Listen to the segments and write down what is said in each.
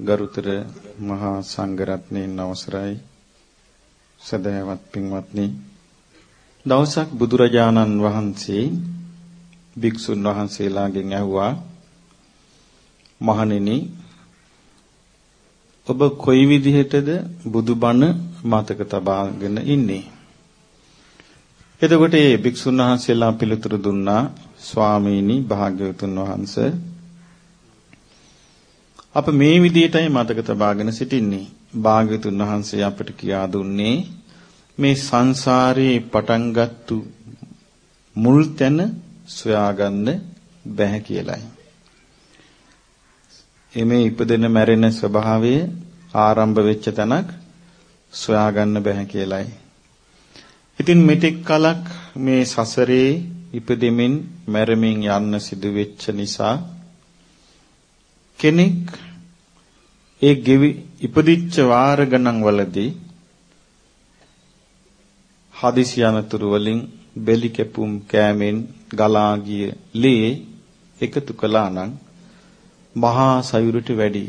ගරුතර මහා සංඝරත්නයන් අවසරයි. සදහවත් පින්වත්නි දවසක් බුදුරජාණන් වහන්සේ භික්ෂුන් වහන්සේලාගෙන් ඇහුවා මහණෙනි ඔබ කොයි විදිහටද බුදුබණ මතක තබාගෙන ඉන්නේ? එතකොට මේ භික්ෂුන් වහන්සේලා පිළිතුරු දුන්නා ස්වාමීනි භාග්‍යවතුන් වහන්සේ අප මේ විදිහටයි මතක තබාගෙන සිටින්නේ. භාග්‍යතුන් වහන්සේ අපට කියා දුන්නේ මේ සංසාරේ පටන් ගත්තු මුල් තැන සොයාගන්න බැහැ කියලයි. එමේ ඉපදෙන මැරෙන ස්වභාවය ආරම්භ වෙච්ච තැනක් සොයාගන්න බැහැ කියලයි. ඉතින් මෙතෙක් කලක් මේ සසරේ ඉපදෙමින් මැරෙමින් යන්න සිදු වෙච්ච නිසා කෙනෙක් ඒ ගෙවි ඉපදිච්ච වාර ගණන් වලදී හදිසි අනතුරු වලින් බෙලි කැපුම් කෑමෙන් ගලා ගිය ලේ එකතු කළා නම් මහා සයුරට වැඩි.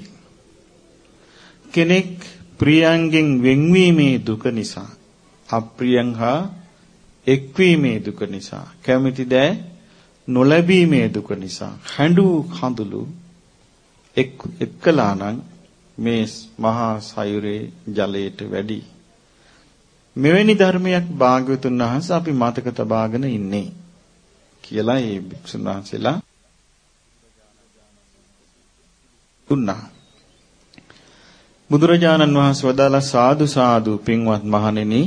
කෙනෙක් ප්‍රියයන්ගෙන් වෙන්වීමේ දුක නිසා අප්‍රියයන් හා එක්වීමේ දුක නිසා කැමැති දෑ නොලැබීමේ දුක නිසා හැඬු කඳුළු එක් එක්කලා නම් මේ මහා සයුරේ ජලයට වැඩි. මෙවැනි ධර්මයක් භාග්‍යවතුන් වහන්සේ අපි මතක තබාගෙන ඉන්නේ කියලා ඒ භික්ෂුන් වහන්සේලා දුන්නා. බුදුරජාණන් වහන්සේ වදාලා සාදු සාදු පින්වත් මහණෙනි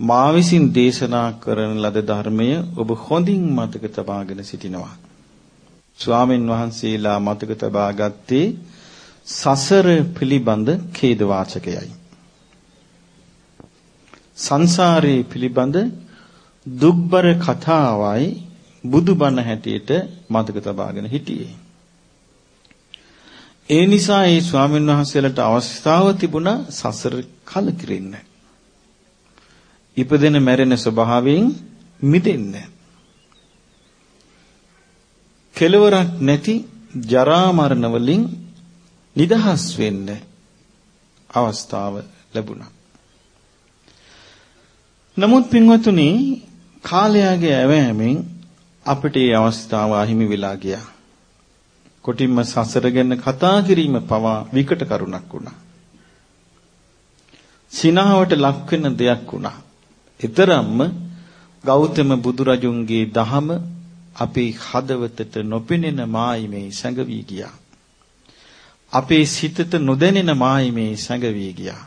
මා විසින් දේශනා කරන ලද ධර්මය ඔබ හොඳින් මතක තබාගෙන සිටිනවා. ස්වාමින් වහන්සේලා මතක තබා ගත්තේ සසර පිළිබඳ ඛේද වාචකයයි. සංසාරේ පිළිබඳ දුක්බර කතාවයි බුදුබණ හැටියට මතක තබාගෙන හිටියේ. ඒ නිසා ඒ ස්වාමීන් වහන්සේලාට අවස්ථාව තිබුණා සසර කලකිරෙන්න. ඉපදෙන මැරෙන ස්වභාවයෙන් මිදෙන්න. කෙලවරක් නැති ජරා මරණ වලින් නිදහස් වෙන්න අවස්ථාව ලැබුණා. නමුත් පින්වතුනි කාලයාගේ ඇවෑමෙන් අපිට මේ අවස්ථාව අහිමි වෙලා ගියා. කොටින්ම සසර ගැන කතා කිරීම පවා විකට කරුණක් වුණා. සිනාවට ලක් වෙන දෙයක් වුණා. ඊතරම්ම ගෞතම බුදුරජුන්ගේ දහම අපේ හදවතට නොපෙනෙන මායිමේ සැඟවි ගියා. අපේ සිතට නොදැනෙන මායිමේ සැඟවි ගියා.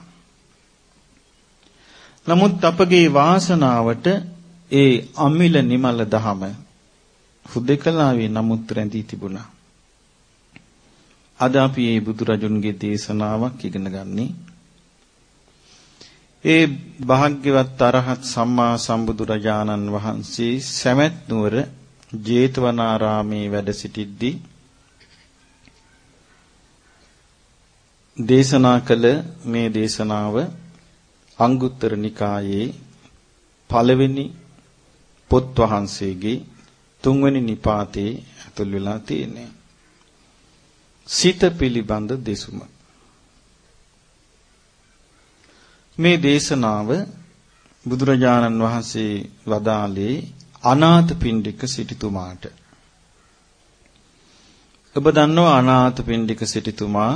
නමුත් අපගේ වාසනාවට ඒ අමිල නිමල දහම හුදකලාවේ නමුත් රැඳී තිබුණා. අද අපි මේ බුදුරජුන්ගේ දේශනාවක් ඉගෙන ගන්නේ ඒ භාග්‍යවත් අරහත් සම්මා සම්බුදුරජාණන් වහන්සේ සැමැත් නුවර ජේතවනාරාමේ වැඩ සිටිද්දී දේශනා කළ මේ දේශනාව අංගුත්තර නිකායේ පළවෙනි පොත් වහන්සේගේ තුන්වෙනි නිපාතේ ඇතුල් වෙලා තියෙන්නේ. සිත පිළිබඳ දෙසුම. මේ දේශනාව බුදුරජාණන් වහන්සේ වදාළේ අනාථපිණ්ඩික සිටුතුමාට. ඔබ දන්නවා අනාථපිණ්ඩික සිටුතුමා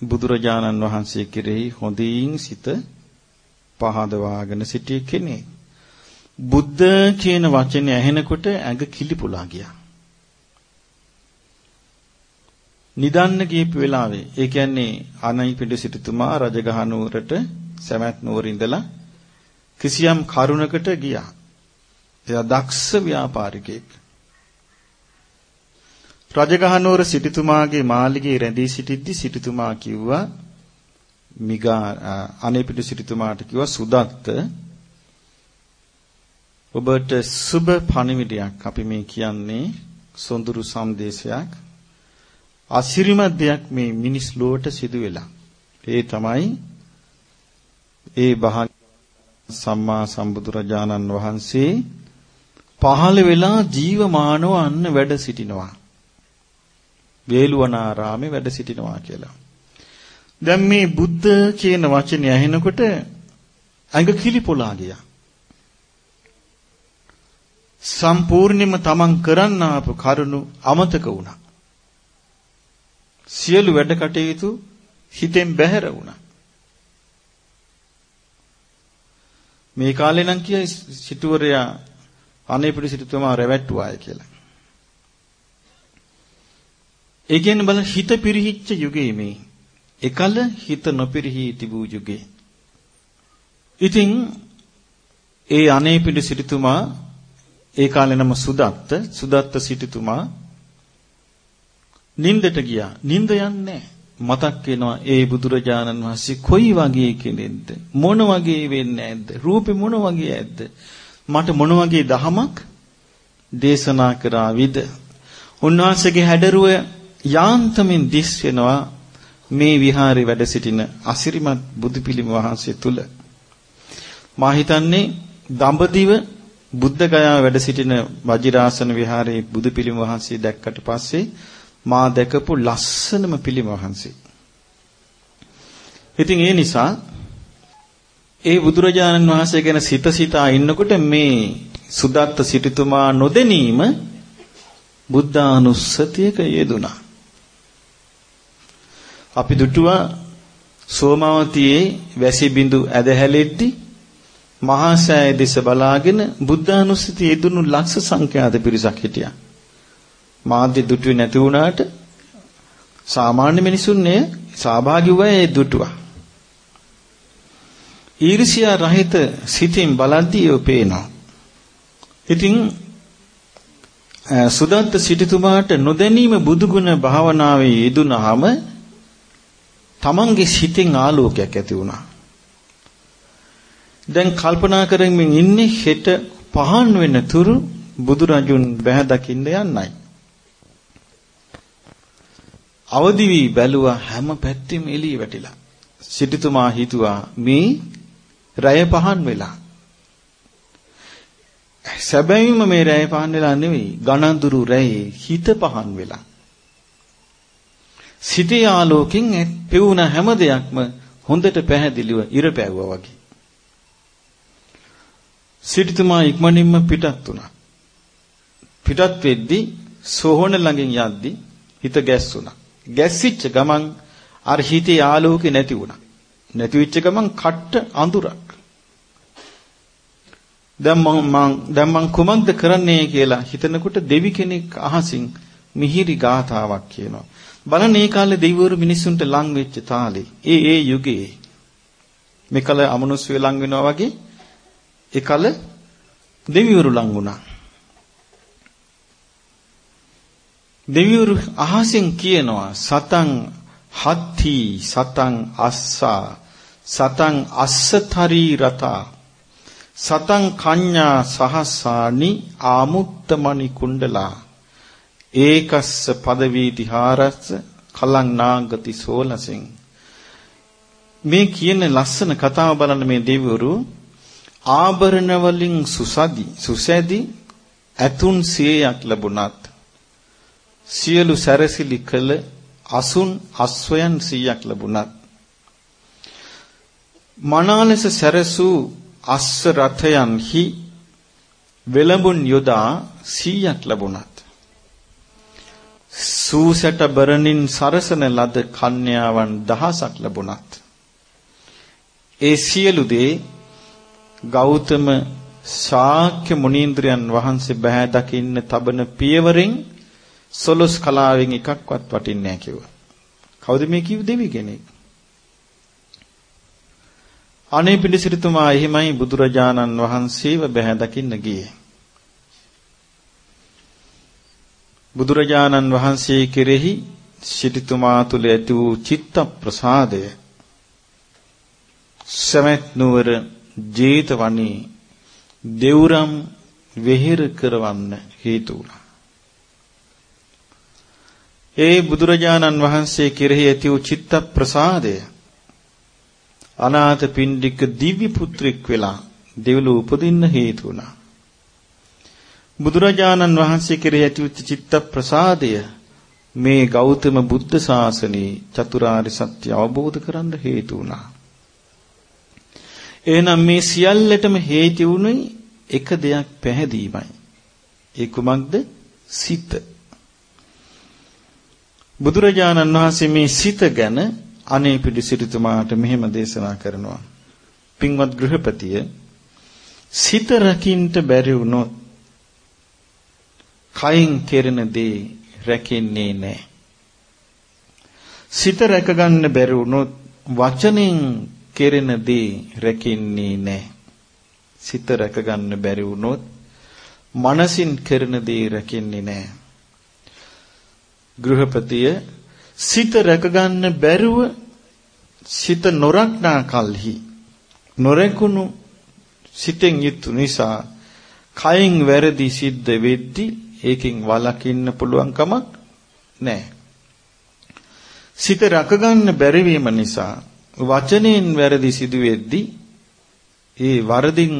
බුදුරජාණන් වහන්සේ කෙරෙහි හොඳින් සිත පහදවාගෙන සිටිය කෙනෙක්. බුද්ධ කියන වචනේ ඇහෙනකොට ඇඟ කිලිපුලා ගියා. නිදන්න ගියපු වෙලාවේ ඒ කියන්නේ අනයිපිඩ සිටුතුමා රජගහ නුවරට සැමැත් නුවර ඉඳලා කිසියම් කරුණකට ගියා. එයා දක්ෂ ව්‍යාපාරිකයෙක්. රජගහනුවර සිටුතුමාගේ මාලිගයේ රැඳී සිටිද්දි සිටුතුමා කිව්වා මිගා අනේපිට සිටුතුමාට කිව්වා සුදත්ත ඔබට සුබ පණිවිඩයක් අපි මේ කියන්නේ සොඳුරු සම්දේශයක් අසිරිමත් දෙයක් මේ මිනිස් ලෝවට සිදු වෙලා ඒ තමයි ඒ බහ සම්මා සම්බුදුරජාණන් වහන්සේ පහළ වෙලා ජීවමානව අන්න වැඩ සිටිනවා. වේළුවනාරාමේ වැඩ සිටිනවා කියලා. දැන් මේ බුද්ධ කියන වචනේ ඇහෙනකොට ඇඟ කිලිපොලා ගියා. සම්පූර්ණයෙන්ම තමන් කරන්න ආපු කරුණු අමතක වුණා. සියලු වැඩ කටයුතු හිතෙන් බැහැර වුණා. මේ කාලේ නම් කියයි සිටුවරයා අනේපිට සිටුතුමා රැවැට්ටුවාය කියලා. ඒ කියන්නේ බල හිත පිරිහිච්ච යුගයේ මේ එකල හිත නොපිරිහි තිබූ යුගයේ. ඉතින් ඒ අනේපිට සිටුතුමා ඒ කාලේ නම සුදත්ත සුදත්ත සිටුතුමා නින්දට ගියා. නින්ද යන්නේ මතක් වෙනවා ඒ බුදුරජාණන් වහන්සේ කොයි වගේ කෙනෙක්ද මොන වගේ වෙන්නේ නැද්ද රූපේ මොන වගේ ඇද්ද මට මොන වගේ දහමක් දේශනා කරාවිද උන්වහන්සේගේ හැඩරුව යාන්තමින් දිස් වෙනවා මේ විහාරේ වැඩ සිටින අසිරිමත් බුදු පිළිම වහන්සේ තුල මා හිතන්නේ දඹදිව බුද්ධ ගයාව වැඩ සිටින වජිරාසන විහාරයේ බුදු පිළිම වහන්සේ දැක්කට පස්සේ මා දැකපු ලස්සනම පිළිම වහන්සේ. ඉතින් ඒ නිසා ඒ බුදුරජාණන් වහන්සේ ගැන සිත සිතා ඉන්නකොට මේ සුදත්ත සිටුතුමා නොදැනීම බුද්ධානුස්සතියක යෙදුනා. අපි දුටුවා සෝමාවතියේ වැසි බිඳු ඇදහැලෙද්දි මහා සෑය දෙස බලාගෙන බුද්ධානුස්සතිය යෙදුණු ලක්ෂ සංඛ්‍යාත පිරිසක් හිටියා. මාධ්‍ය දුටුවේ නැති වුණාට සාමාන්‍ය මිනිසුන්නේ සහභාගී වුණා ඒ දුටුවා. ඊර්ෂ්‍යා රහිත සිතින් බලද්දී ඔය පේනවා. ඉතින් සුදත්ත සිටුතුමාට නොදැනීම බුදුගුණ භාවනාවේ යෙදුනහම තමන්ගේ සිතෙන් ආලෝකයක් ඇති වුණා. දැන් කල්පනා කරමින් ඉන්නේ හෙට පහන් වෙන තුරු බුදුරජුන් බැහැ දකින්න යන්නයි. අවදි වී බැලුවා හැම පැත්තෙම එළිය වැටිලා. සිටුතුමා හිතුවා මේ රය පහන් වෙලා. සැබවින්ම මේ රය පහන් වෙලා නෙවෙයි ගණන්දුරු රැයේ හිත පහන් වෙලා. සිතේ ආලෝකෙන් පෙවුන හැම දෙයක්ම හොඳට පැහැදිලිව ඉර පැවුවා වගේ. සිටුතුමා ඉක්මනින්ම පිටත් වුණා. පිටත් වෙද්දී සෝහන ළඟින් යද්දී හිත ගැස්සුණා. ගැස්සිච්ච ගමන් අර හිතේ ආලෝකේ නැති වුණා. නැති වෙච්ච ගමන් කට්ට අඳුරක්. දැන් මම දැන් මං කුමක්ද කරන්නේ කියලා හිතනකොට දෙවි කෙනෙක් අහසින් මිහිරි ගාතාවක් කියනවා. බලන්න මේ කාලේ දෙවිවරු මිනිස්සුන්ට ලං වෙච්ච තාලේ. ඒ ඒ යුගයේ මේකල අමනුෂ්‍ය ලං වෙනවා වගේ ඒකල දෙවිවරු ලං වුණා. දෙවිවරු අහසෙන් කියනවා සතං හත්ති සතං අස්සා සතං අස්සතරි රතා සතං කඤ්ඤා සහස්සානි ආමුත්තමණි කුණ්ඩලා ඒකස්ස පදවී තිහාරස්ස කලං නාගති සෝලසෙන්. මේ කියන ලස්සන කතාව බලන්න මේ දෙවිවරු ආභරණ වලින් සුසදි සුසැදි ඇතුන් 100ක් ලැබුණත් සියලු සැරසිලි කළ අසුන් අස්වයන් 100ක් ලැබුණත් මනාලෙස සැරසූ අස්ස රථයන්හි වෙලඹුන් යොදා 100ක් ලැබුණත් සූසැට බරණින් සරසන ලද කන්‍යාවන් දහසක් ලැබුණත් ඒ සියලු දේ ගෞතම ශාක්‍ය මුනීන්ද්‍රයන් වහන්සේ බෑ දකින්න තබන පියවරෙන් සොලොස් කලාවෙන් එකක්වත් වටින්නේ නැහැ කිව්වා. කවුද මේ කිව් දෙවි කෙනෙක්? අනේ පිළිසිරිතුමා එහෙමයි බුදුරජාණන් වහන්සේව බෑ දකින්න ගියේ. බුදුරජාණන් වහන්සේ කෙරෙහි සිටිතුමා තුළ ඇති වූ චිත්ත ප්‍රසාදය සමෙත් නුවර ජේතවනී දෙවුරම් වෙහෙර කරවන්න හේතු වුණා. ඒ බුදුරජාණන් වහන්සේ කෙරෙහි ඇති වූ චිත්ත ප්‍රසාදය අනාථ පින්ඩික දිව්‍ය පුත්‍රෙක් වෙලා දෙව්ලොව උපදින්න හේතු වුණා. බුදුරජාණන් වහන්සේ කෙරෙහි ඇතිවෙච්ච චිත්ත ප්‍රසාදය මේ ගෞතම බුද්ධ ශාසනයේ චතුරාර්ය සත්‍ය අවබෝධ කරන්න හේතු වුණා. එහෙනම් මේ සියල්ලටම හේතු වුණේ එක දෙයක් පැහැදීමයි. ඒ කුමක්ද? සිත. බුදුරජාණන් වහන්සේ මේ සිත ගැන අනේ පිළිසිරිතුමාට මෙහෙම දේශනා කරනවා. පින්වත් ගෘහපතිය සිත රකින්ට බැරි වුණොත් කයින් කෙරෙන දේ රැකෙන්නේ නැහැ. සිත රැකගන්න බැරි වුණොත් වචනෙන් කෙරෙන දේ රැකෙන්නේ නැහැ. සිත රැකගන්න බැරි වුණොත් මනසින් කරන දේ රැකෙන්නේ නැහැ. ගෘහපතිය සිත රැකගන්න බැරුව සිත නොරක්නා කලෙහි නොරැකුණු සිතෙන් යුතු නිසා කයින් වැරදි සිද්ධ වෙද්දී ඒකෙන් වළකින්න පුළුවන් කමක් නැහැ. සිත රකගන්න බැරි වීම නිසා වචනෙන් වැරදි සිදු වෙද්දී ඒ වරදින්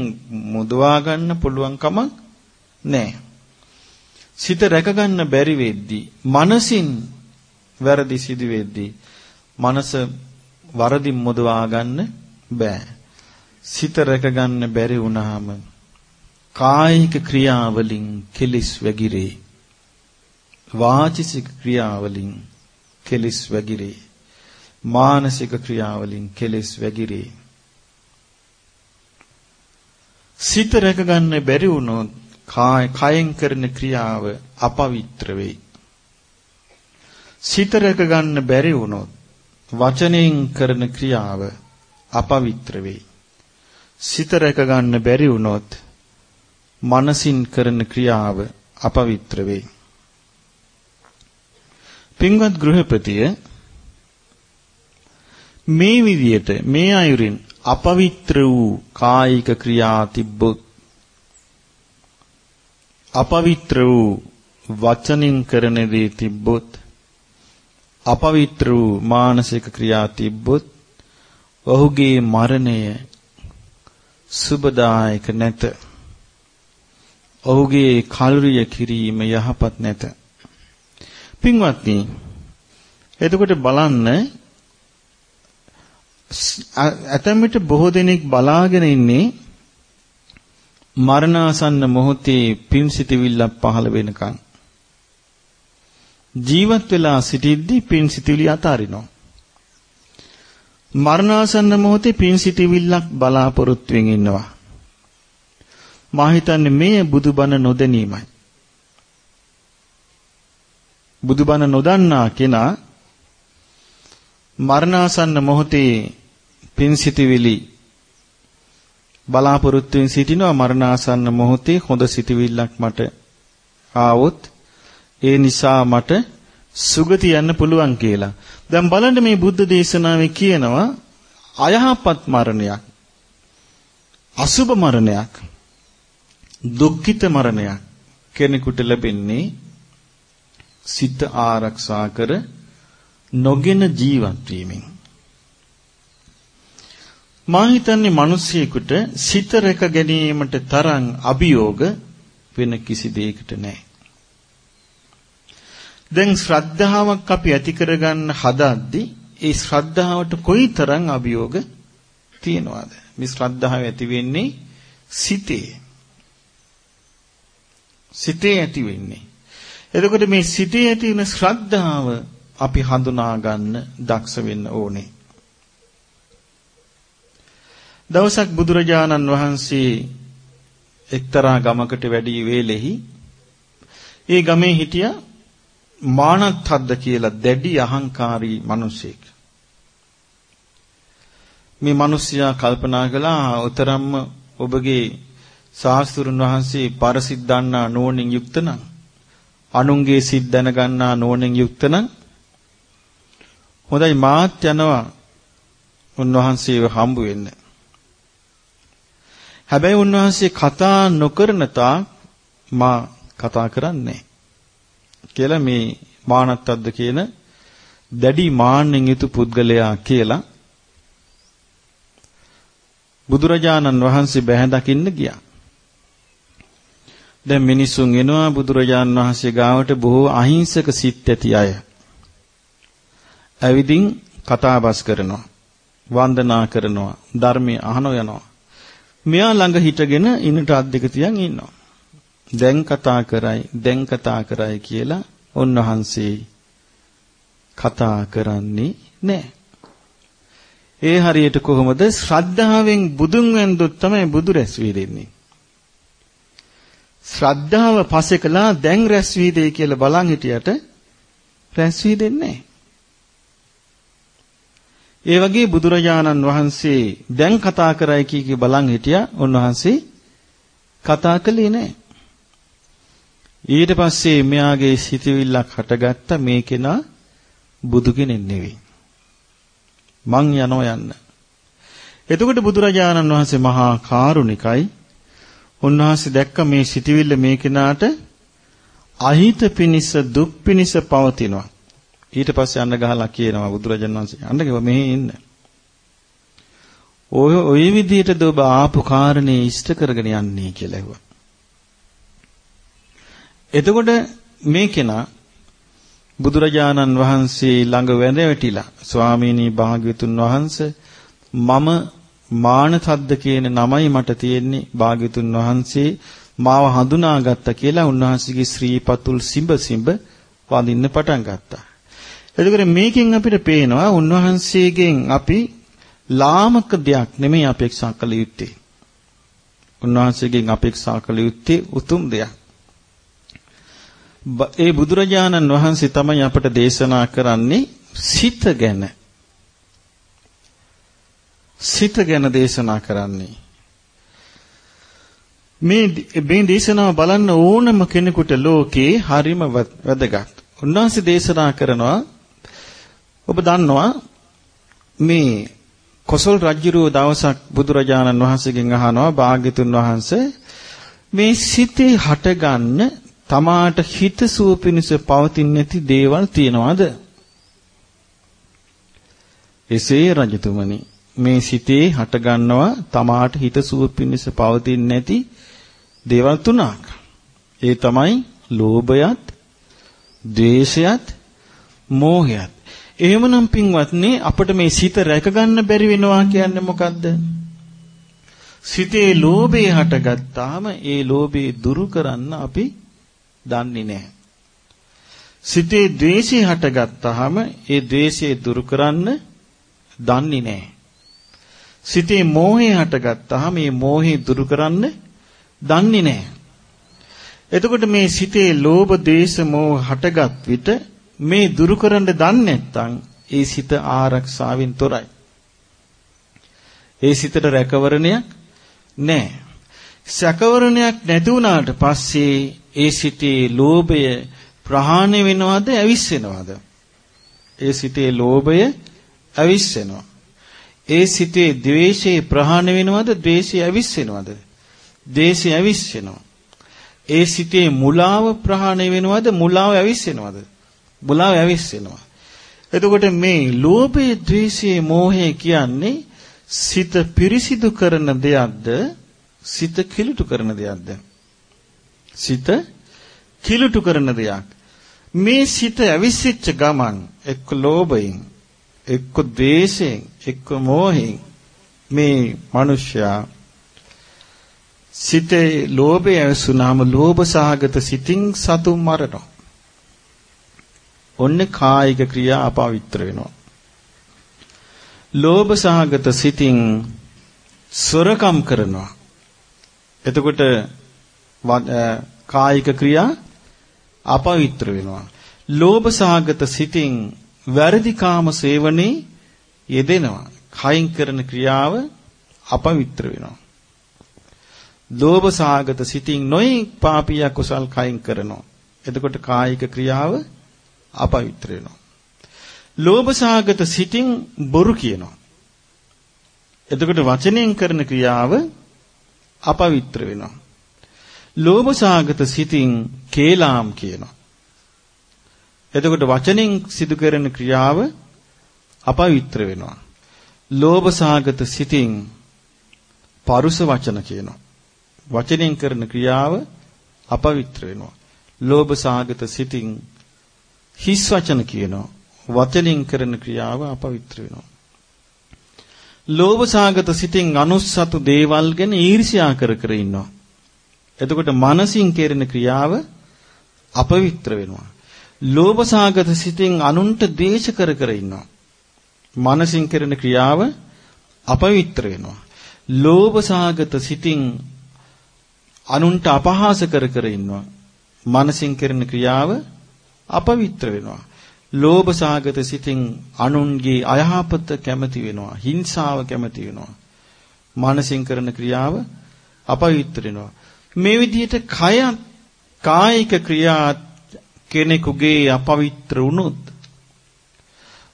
මුදවා ගන්න පුළුවන් කමක් නැහැ. සිත රැකගන්න බැරි වෙද්දී මනසින් වැරදි සිදු වෙද්දී මනස වරදි මොදවා ගන්න බෑ. සිත රැක ගන්න බැරි වුණාම කායික ක්‍රියාවලින් කෙලිස් වැగిරේ. වාචික ක්‍රියාවලින් කෙලිස් වැగిරේ. මානසික ක්‍රියාවලින් කෙලෙස් වැగిරේ. සිත රැක ගන්න බැරි වුණොත් කායෙන් කරන ක්‍රියාව අපවිත්‍ර වෙයි. සිත රැකගන්න බැරි වුණොත් වචනයෙන් කරන ක්‍රියාව අපවිත්‍ර වෙයි. සිත රැකගන්න බැරි වුණොත් මනසින් කරන ක්‍රියාව අපවිත්‍ර වේ. පින්වත් ගෘහපතිය මේ විදියට මේ අයුරින් අපවිත්‍ර වූ කායික ක්‍රියා තිබ්බොත් අපවිත්‍ර වූ වචනින් කරන දේ තිබ්බොත් අපවිත්‍ර වූ මානසික ක්‍රියා තිබ්බොත් ඔහුගේ මරණය සුබදායක නැත ඔහුගේ කලුරිය කිරීම යහපත් නැත. පින්වත්නි එතකොට බලන්න ඇතැම් විට බොහෝ දෙනෙක් බලාගෙන ඉන්නේ මරණාසන්න මොහොතේ පින් සිතවිල්ලක් පහළ වෙනකන් ජීවත් වෙලා සිටිද්දී පින් සිතවිලි අතාරිනවා. මරණාසන්න මොහොතේ පින් සිතවිල්ලක් බලාපොරොත්තුෙන් ඉන්නවා. මා හිතන්නේ මේ බුදුබණ නොදැනීමයි. බුදුබණ නොදන්නා කෙනා මරණාසන්න මොහොතේ පින්සිතවිලි බලාපොරොත්තුෙන් සිටිනවා. මරණාසන්න මොහොතේ හොඳ සිතවිල්ලක් මට ආවොත් ඒ නිසා මට සුගති යන්න පුළුවන් කියලා. දැන් බලන්න මේ බුද්ධ දේශනාවේ කියනවා අයහපත් මරණයක් අසුබ මරණයක් දුක්ඛිත මරණයක් කෙනෙකුට ලැබෙන්නේ සිත ආරක්ෂා කර නොගෙන ජීවත් වීමෙන් මා හිතන්නේ මිනිසියෙකුට සිත රැක ගැනීමට තරම් අභියෝග වෙන කිසි දෙයකට නැහැ. දැන් ශ්‍රද්ධාවක් අපි ඇති කරගන්න හදද්දී ඒ ශ්‍රද්ධාවට කොයිතරම් අභියෝග තියනවාද? මේ ශ්‍රද්ධාව ඇති වෙන්නේ සිතේ. සිතේ ඇති වෙන්නේ. එතකොට මේ සිතේ ඇති වෙන ශ්‍රද්ධාව අපි හඳුනා ගන්න දක්ෂ වෙන්න ඕනේ. දවසක් බුදුරජාණන් වහන්සේ එක්තරා ගමකට වැඩි වේලෙහි ඒ ගමේ හිටියා මානත්හද්ද කියලා දැඩි අහංකාරී මිනිසෙක්. මේ මිනිසයා කල්පනා කළා උතරම්ම ඔබගේ ශාස්ත්‍රුන් වහන්සේ පරසිට දන්නා නෝනින් යුක්ත නම් අනුන්ගේ සිත් දැනගන්නා නෝනින් යුක්ත නම් හොඳයි මාත් යනවා උන්වහන්සේව හම්බ වෙන්න. හැබැයි උන්වහන්සේ කතා නොකරන තාක් මා කතා කරන්නේ කියලා මේ මානත්තද්ද කියන දැඩි මාන්නෙන් යුතු පුද්ගලයා කියලා බුදුරජාණන් වහන්සේ බැහැ දකින්න ගියා. දැන් මිනිසුන් එනවා බුදුරජාන් වහන්සේ ගාවට බොහෝ අහිංසක සිත් ඇති අය. ඇවිදින් කතාබස් කරනවා. වන්දනා කරනවා. ධර්මය අහන යනවා. මෙයා ළඟ හිටගෙන ඉන්නට අත් දෙක තියන් ඉන්නවා. දැන් කතා කරයි දැන් කතා කරයි කියලා උන්වහන්සේ කතා කරන්නේ නැහැ. ඒ හරියට කොහොමද ශ්‍රද්ධාවෙන් බුදුන් වැන්දොත් තමයි බුදු රැස් වී දෙන්නේ. ශ්‍රද්ධාව පස්සේ කළා දැන් රැස් වී දෙයි කියලා බලන් හිටියට රැස් වී දෙන්නේ ඒ වගේ බුදුරජාණන් වහන්සේ දැන් කතා කරයි කී කී බලන් හිටියා උන්වහන්සේ කතා කළේ නැහැ. ඊට පස්සේ මෙයාගේ සිතවිල්ලක් හටගත්ත මේ කෙනා බුදු කෙනෙක් නෙවෙයි. මං යනවා යන්න. එතකොට බුදුරජාණන් වහන්සේ මහා කාරුණිකයි. උන්වහන්සේ දැක්ක මේ සිතවිල්ල මේ කෙනාට අහිත පිනිස දුක් පිනිස පවතිනවා. ඊට පස්සේ අන්න ගහලා කියනවා බුදුරජාණන් වහන්සේ අන්න කිව්වා මෙහි ඉන්න. ඔය ඔය විදිහටද ඔබ ආපු කාරණේ ඉෂ්ට කරගෙන යන්නේ කියලා ඇහුවා. එතකොට මේ කෙනා බුදුරජාණන් වහන්සේ ළඟ වැඳ වැටිලා ස්වාමීනි භාග්‍යතුන් වහන්සේ මම මානසද්ද කියන නමයි මට තියෙන්නේ භාග්‍යතුන් වහන්සේ මාව හඳුනාගත්තා කියලා උන්වහන්සේගේ ශ්‍රී පතුල් සිඹ සිඹ වඳින්න පටන් ගත්තා. එතකොට මේකෙන් අපිට පේනවා උන්වහන්සේගෙන් අපි ලාමක දෙයක් නෙමෙයි අපේක්ෂා කළ යුත්තේ. උන්වහන්සේගෙන් අපේක්ෂා කළ යුත්තේ උතුම් දෙයක්. ඒ බුදුරජාණන් වහන්සේ තමයි අපට දේශනා කරන්නේ සිත ගැන. සිත ගැන දේශනා කරන්නේ. මේ මේ දේශනාව බලන්න ඕනම කෙනෙකුට ලෝකේ හරිම වැදගත්. උන්වහන්සේ දේශනා කරනවා ඔබ දන්නවා මේ කොසල් රජුරෝ දවසක් බුදුරජාණන් වහන්සේගෙන් අහනවා භාග්‍යතුන් වහන්සේ මේ සිතේ හටගන්න තමාට හිත සුව පිණිස පවතින්නේ නැති දේවල් තියනවාද? එසේ රජතුමනි මේ සිතේ හටගන්නවා තමාට හිත සුව පිණිස පවතින්නේ නැති දේවල් තුනක්. ඒ තමයි ලෝභයත්, ද්වේෂයත්, මෝහයත්. එහෙමනම් පින්වත්නි අපිට මේ සිත රැකගන්න බැරි වෙනවා කියන්නේ මොකද්ද? සිතේ ලෝභය හටගත්තාම ඒ ලෝභය දුරු කරන්න අපි දන්නේ නැහැ. සිතේ ද්වේෂය හටගත්තාම ඒ ද්වේෂය දුරු කරන්න දන්නේ නැහැ. සිතේ මෝහය හටගත්තාම මේ මෝහය දුරු කරන්න දන්නේ නැහැ. එතකොට මේ සිතේ ලෝභ, ද්වේෂ, මෝහ හටගත් විට මේ දුරු කරන්න දන්නේ නැත්නම් ඒ සිත ආරක්ෂාවෙන් තොරයි. ඒ සිතට රැකවරණයක් නැහැ. සැකවරණයක් නැති වුණාට පස්සේ ඒ සිතේ ලෝභය ප්‍රහාණය වෙනවද ඇවිස්සෙනවද? ඒ සිතේ ලෝභය ඇවිස්සෙනවා. ඒ සිතේ ද්වේෂය ප්‍රහාණය වෙනවද? ද්වේෂය ඇවිස්සෙනවද? ද්වේෂය ඇවිස්සෙනවා. ඒ සිතේ මුලාව ප්‍රහාණය වෙනවද? මුලාව ඇවිස්සෙනවද? මුලාව ඇවිස්සෙනවා. එතකොට මේ ලෝභය, ද්වේෂය, මෝහය කියන්නේ සිත පිරිසිදු කරන දෙයක්ද? සිත කිලුට කරන දෙයක්ද? සිත කිලුට කරන දෙයක්. මේ සිත ඇවිස්සිච්ච ගමන් එක්ක ලෝභයෙන්, එක්ක ද්වේෂයෙන්, එක්ක මෝහයෙන් මේ මිනිසයා සිතේ ලෝභය ඇසුනාම ලෝභ සහගත සිතින් සතුන් මරනවා. ඔන්න කායික ක්‍රියා අපවිත්‍ර වෙනවා. ලෝභ සහගත සිතින් සොරකම් කරනවා. එතකොට කායික ක්‍රියා අපවිත්‍ර වෙනවා. ලෝභ සාගත සිතින් වැරදි කාම සේවනයේ යෙදෙනවා. කයින් කරන ක්‍රියාව අපවිත්‍ර වෙනවා. ලෝභ සාගත සිතින් නොයි පාපිය කුසල් කයින් කරනවා. එතකොට කායික ක්‍රියාව අපවිත්‍ර වෙනවා. ලෝභ සාගත සිතින් බොරු කියනවා. එතකොට වචනයෙන් කරන ක්‍රියාව අපවිත්‍ර වෙනවා. ලෝභ සාගත සිතින් කේලාම් කියනවා. එතකොට වචනෙන් සිදු කරන ක්‍රියාව අපවිත්‍ර වෙනවා. ලෝභ සාගත සිතින් පරුස වචන කියනවා. වචනෙන් කරන ක්‍රියාව අපවිත්‍ර වෙනවා. ලෝභ සාගත සිතින් හිස් වචන කියනවා. වචනින් කරන ක්‍රියාව අපවිත්‍ර වෙනවා. ලෝභසාගත සිතින් අනුස්සතු දේවල් ගැන ඊර්ෂ්‍යා කර කර ඉන්නවා. එතකොට මනසින් කෙරෙන ක්‍රියාව අපවිත්‍ර වෙනවා. ලෝභසාගත සිතින් අනුන්ට දේශ කර කර ඉන්නවා. මනසින් කෙරෙන ක්‍රියාව අපවිත්‍ර වෙනවා. ලෝභසාගත සිතින් අනුන්ට අපහාස කර කර ඉන්නවා. මනසින් කෙරෙන ක්‍රියාව අපවිත්‍ර වෙනවා. ලෝභ සාගත සිතින් අනුන්ගේ අයහපත කැමති වෙනවා. හිංසාව කැමති වෙනවා. මානසින් කරන ක්‍රියාව අපවිත්‍ර වෙනවා. මේ විදිහට කය කායික ක්‍රියා කෙනෙකුගේ අපවිත්‍ර වුණොත්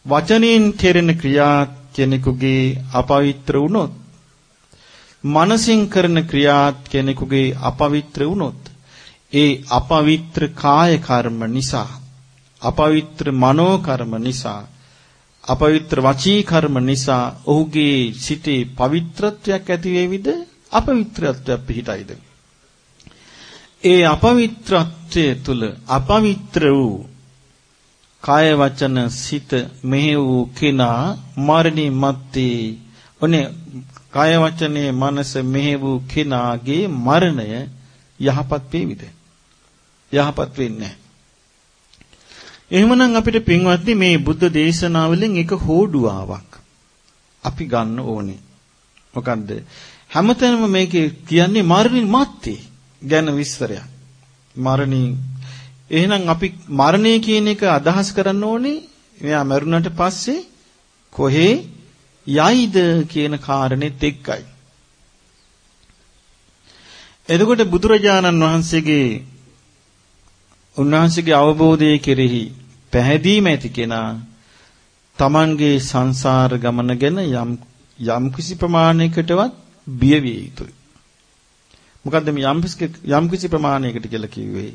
වචනෙන් කෙරෙන ක්‍රියා කෙනෙකුගේ අපවිත්‍ර වුණොත් මනසින් කරන ක්‍රියා කෙනෙකුගේ අපවිත්‍ර වුණොත් ඒ අපවිත්‍ර කාය කර්ම නිසා අපවිත්‍ර මනෝ කර්ම නිසා අපවිත්‍ර වචී කර්ම නිසා ඔහුගේ සිතේ පවිත්‍රත්වයක් ඇති වේවිද? අපවිත්‍රත්වයක් පිහිටයිද? ඒ අපවිත්‍රත්වය තුල අපවිත්‍ර වූ කාය වචන සිත මෙහෙ වූ කෙනා මරණින් මත්තේ ඔනේ කාය වචනේ මනස මෙහෙ වූ කෙනාගේ මරණය යහපත් වේවිද යහපත් වෙන්නේ එහෙමනම් අපිට පින්වත්නි මේ බුද්ධ දේශනාවලින් එක හෝඩුවාවක් අපි ගන්න ඕනේ. මොකන්ද? හැමතැනම මේකේ කියන්නේ මරණින් මත්තේ ගැන විස්තරයක්. මරණින් එහෙනම් අපි මරණය කියන එක අදහස් කරන්න ඕනේ මෙයා මරුණට පස්සේ කොහේ යයිද කියන කාරණෙත් එක්කයි. එතකොට බුදුරජාණන් වහන්සේගේ උන්වහන්සේගේ අවබෝධය කෙරෙහි පැහැදීම ඇති කෙනා තමන්ගේ සංසාර ගමන ගැන යම් යම් කිසි ප්‍රමාණයකටවත් බිය විය යුතුයි. මොකද්ද මේ යම් යම් කිසි ප්‍රමාණයකට කියලා කිව්වේ?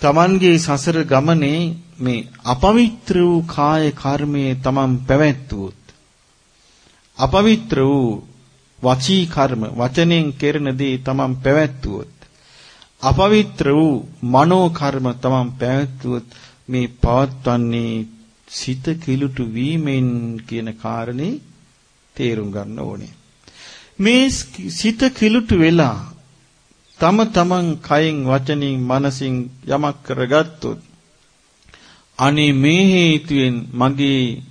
තමන්ගේ සසර ගමනේ මේ අපවිත්‍ර වූ කාය කර්මයේ තමන් පැවැත්වුවොත් අපවිත්‍ර වූ වචී කර්ම වචනෙන් කෙරෙන දේ තමන් පැවැත්වුවොත් අපවිත්‍ර වූ මනෝ කර්ම තමන් පැවැත්වුවොත් මේ පවත්වන්නේ සිත කිලුටු වීමෙන් කියන කාරණේ තේරුම් ගන්න ඕනේ. මේ සිත කිලුටු වෙලා තම තමන් කයෙන් වචනින් මනසින් යමක් කරගත්තොත් අනේ මේ හේතුවෙන් මගේ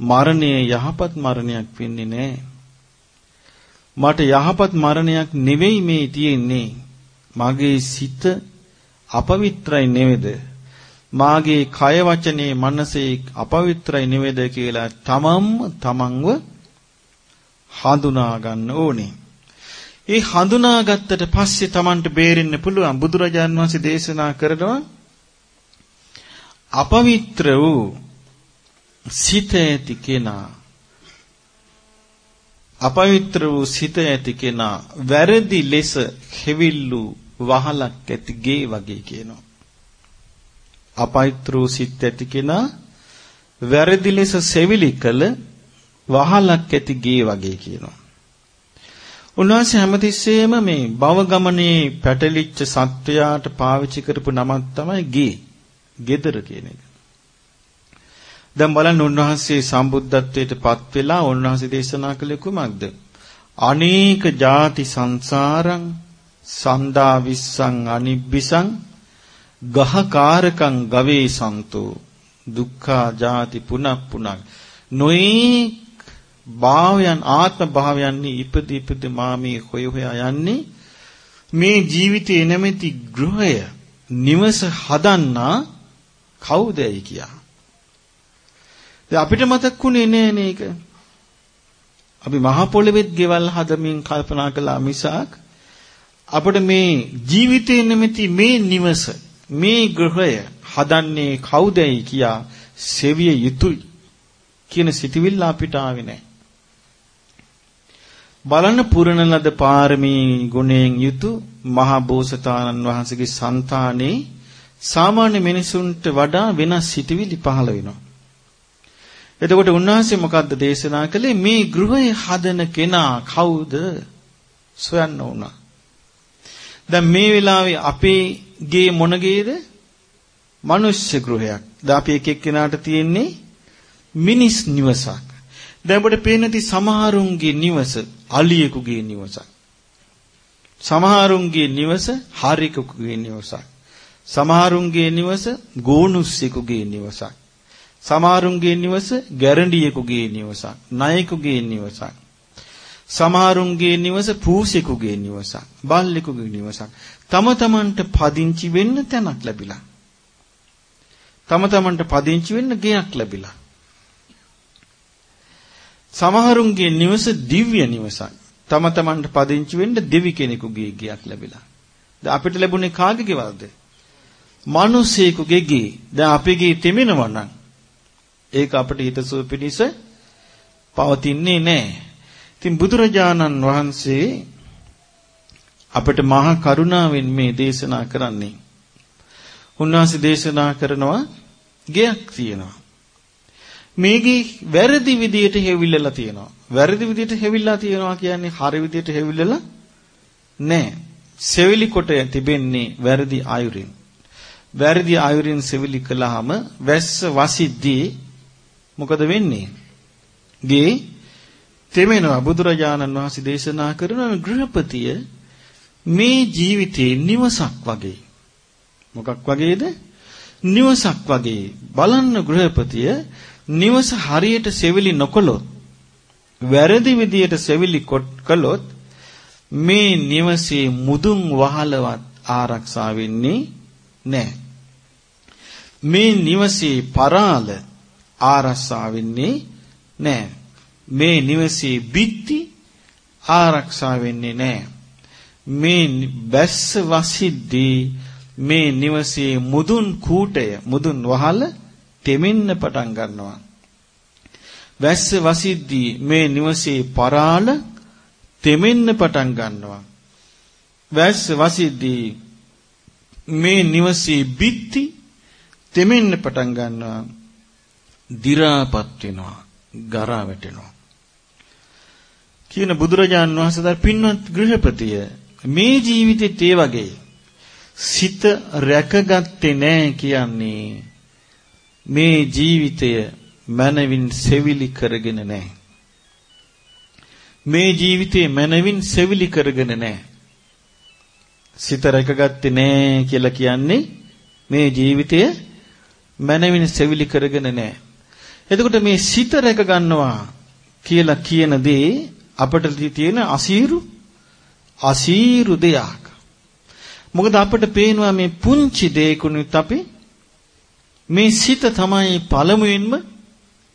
මරණය යහපත් මරණයක් වෙන්නේ නැහැ. මට යහපත් මරණයක් නෙවෙයි මේ තියෙන්නේ. මගේ සිත අපවිත්‍රයි නෙවෙද? මාගේ කය වචනේ මනසේ අපවිත්‍රයි නෙවෙද කියලා තමන්ම තමන්ව හඳුනා ගන්න ඕනේ. ඒ හඳුනාගත්තට පස්සේ තමන්ට බේරෙන්න පුළුවන් බුදුරජාන් වහන්සේ දේශනා කරනවා අපවිත්‍ර වූ සිත ඇති කෙනා අපවිත්‍ර වූ සිත ඇති කෙනා වැරදි ලෙස හැවිල්ලු වහලක් ඇති ගේ වගේ කියනවා අපෛත්‍රෝ සිත් ඇති කෙනා වැරදි ලෙස සෙවිලි කළ වහලක් ඇති ගේ වගේ කියනවා. උන්වහන්සේ හැමතිස්සෙම මේ භව ගමනේ පැටලිච්ච සත්වයාට පාවිච්චි කරපු නමක් තමයි ගේ. gedara කියන එක. දැන් බලන්න උන්වහන්සේ සම්බුද්ධත්වයට පත් වෙලා උන්වහන්සේ දේශනා කළේ කුමක්ද? අනේක ಜಾති සංසාරං සන්දා විස්සං අනිබ්බිසං ගහකාරකං ගවේ සන්තෝ දුක්ඛා ජාති පුනක් පුනක් නොයි භාවයන් ආත්ම භාවයන්හි ඉපදි ඉපදි මාමේ හොය හොයා යන්නේ මේ ජීවිතයේ නැමැති ගෘහය නිවස හදන්නා කවුදයි කියා. දැන් අපිට මතක්ුනේ නෑ නේක. අපි මහ පොළවෙත් ගෙවල් හදමින් කල්පනා කළා මිසක් අපිට මේ ජීවිතයේ නැමැති මේ නිවස මේ ගෘහය හදන්නේ කවුදයි කියා සෙවිය යුතුයි කියන සිතවිල්ල අපිට ආවේ නැහැ. බලන්න පුරණ ලද පාරමී ගුණයෙන් යුතු මහා බෝසතාණන් වහන්සේගේ సంతානේ සාමාන්‍ය මිනිසුන්ට වඩා වෙනස් සිතවිලි පහළ වෙනවා. එතකොට උන්වහන්සේ මොකද්ද දේශනා කළේ මේ ගෘහය හදන කෙනා කවුද සොයන්න උනා. දැන් මේ වෙලාවේ අපේ ගේ මොන ගේද? මිනිස්සු ගෘහයක්. දැන් අපි එක එක්කෙනාට තියෙන්නේ මිනිස් නිවසක්. දැන් අපිට පේනති සමහරුන්ගේ නිවස අලියෙකුගේ නිවසක්. සමහරුන්ගේ නිවස හරිකෙකුගේ නිවසක්. සමහරුන්ගේ නිවස ගෝනුස්සෙකුගේ නිවසක්. සමහරුන්ගේ නිවස ගැරන්ඩියෙකුගේ නිවසක්. ණයෙකුගේ නිවසක්. සමහරුන්ගේ නිවස පූසෙකුගේ නිවසක්. බල්ලෙකුගේ නිවසක්. තම තමන්ට පදිංචි වෙන්න තැනක් ලැබිලා. තම තමන්ට පදිංචි වෙන්න ගෙයක් ලැබිලා. සමහරුන්ගේ නිවස දිව්‍ය නිවසක්. තම තමන්ට පදිංචි වෙන්න දෙවි කෙනෙකුගේ ගෙයක් ලැබිලා. දැන් අපිට ලැබුණේ කාගේ ගෙවල්ද? මිනිසෙකුගේ ගේ. දැන් අපේ ගේ තෙමෙනවා නම් ඒක අපිට හිතසුව පිණිස පවතින්නේ නැහැ. ඉතින් බුදුරජාණන් වහන්සේ අපට මහා කරුණාවෙන් මේ දේශනා කරන්නේ. උන්වහන්සේ දේශනා කරනවා ගයක් තියෙනවා. මේකේ වැරදි විදියට හැවිල්ලලා තියෙනවා. වැරදි විදියට හැවිල්ලා තියෙනවා කියන්නේ හරි විදියට හැවිල්ලලා නැහැ. සෙවිලි කොට තිබෙන්නේ වැරදි ආයුරින්. වැරදි ආයුරින් සෙවිලි කළාම වැස්ස වසිද්දී මොකද වෙන්නේ? ගේ තෙමෙනවා බුදුරජාණන් වහන්සේ දේශනා කරන ගෘහපතිය මේ ජීවිතේ නිවසක් වගේ. මොකක් වගේද? නිවසක් වගේ. බලන්න ගෘහපතිය නිවස හරියට සෙවිලි නොකළොත් වැරදි විදියට සෙවිලි කළොත් මේ නිවසේ මුදුන් වහලවත් ආරක්ෂා වෙන්නේ නැහැ. මේ නිවසේ පරාල ආරක්ෂා වෙන්නේ නැහැ. මේ නිවසේ බිත්ති ආරක්ෂා වෙන්නේ නැහැ. මේ බැස්ස වසිද්දී මේ නිවසේ මුදුන් කූටය මුදුන් වහල තෙමෙන්න පටන් ගන්නවා. වැස්ස වසිද්දී මේ නිවසේ පරාල තෙමෙන්න පටන් ගන්නවා. වැස්ස වසිද්දී මේ නිවසේ බිත්ති තෙමෙන්න පටන් ගන්නවා. දි รา පත් වෙනවා. ගරා වැටෙනවා. කියන බුදුරජාන් වහන්සේ දර පින්වත් ගෘහපතිය මේ ජීවිතෙත් ඒ වගේ සිත රැකගත්තේ නැහැ කියන්නේ මේ ජීවිතය මනවින් සෙවිලි කරගෙන නැහැ. මේ ජීවිතේ මනවින් සෙවිලි කරගෙන නැහැ. සිත රැකගත්තේ නැහැ කියලා කියන්නේ මේ ජීවිතය මනවින් සෙවිලි කරගෙන නැහැ. එතකොට මේ සිත රැක ගන්නවා කියලා කියන දේ අපිට තියෙන අසීරු අසීරු දෙයක්. මොකද අපිට පේනවා මේ පුංචි දෙයකුණුත් අපි මේ සිත තමයි පළමුවෙන්ම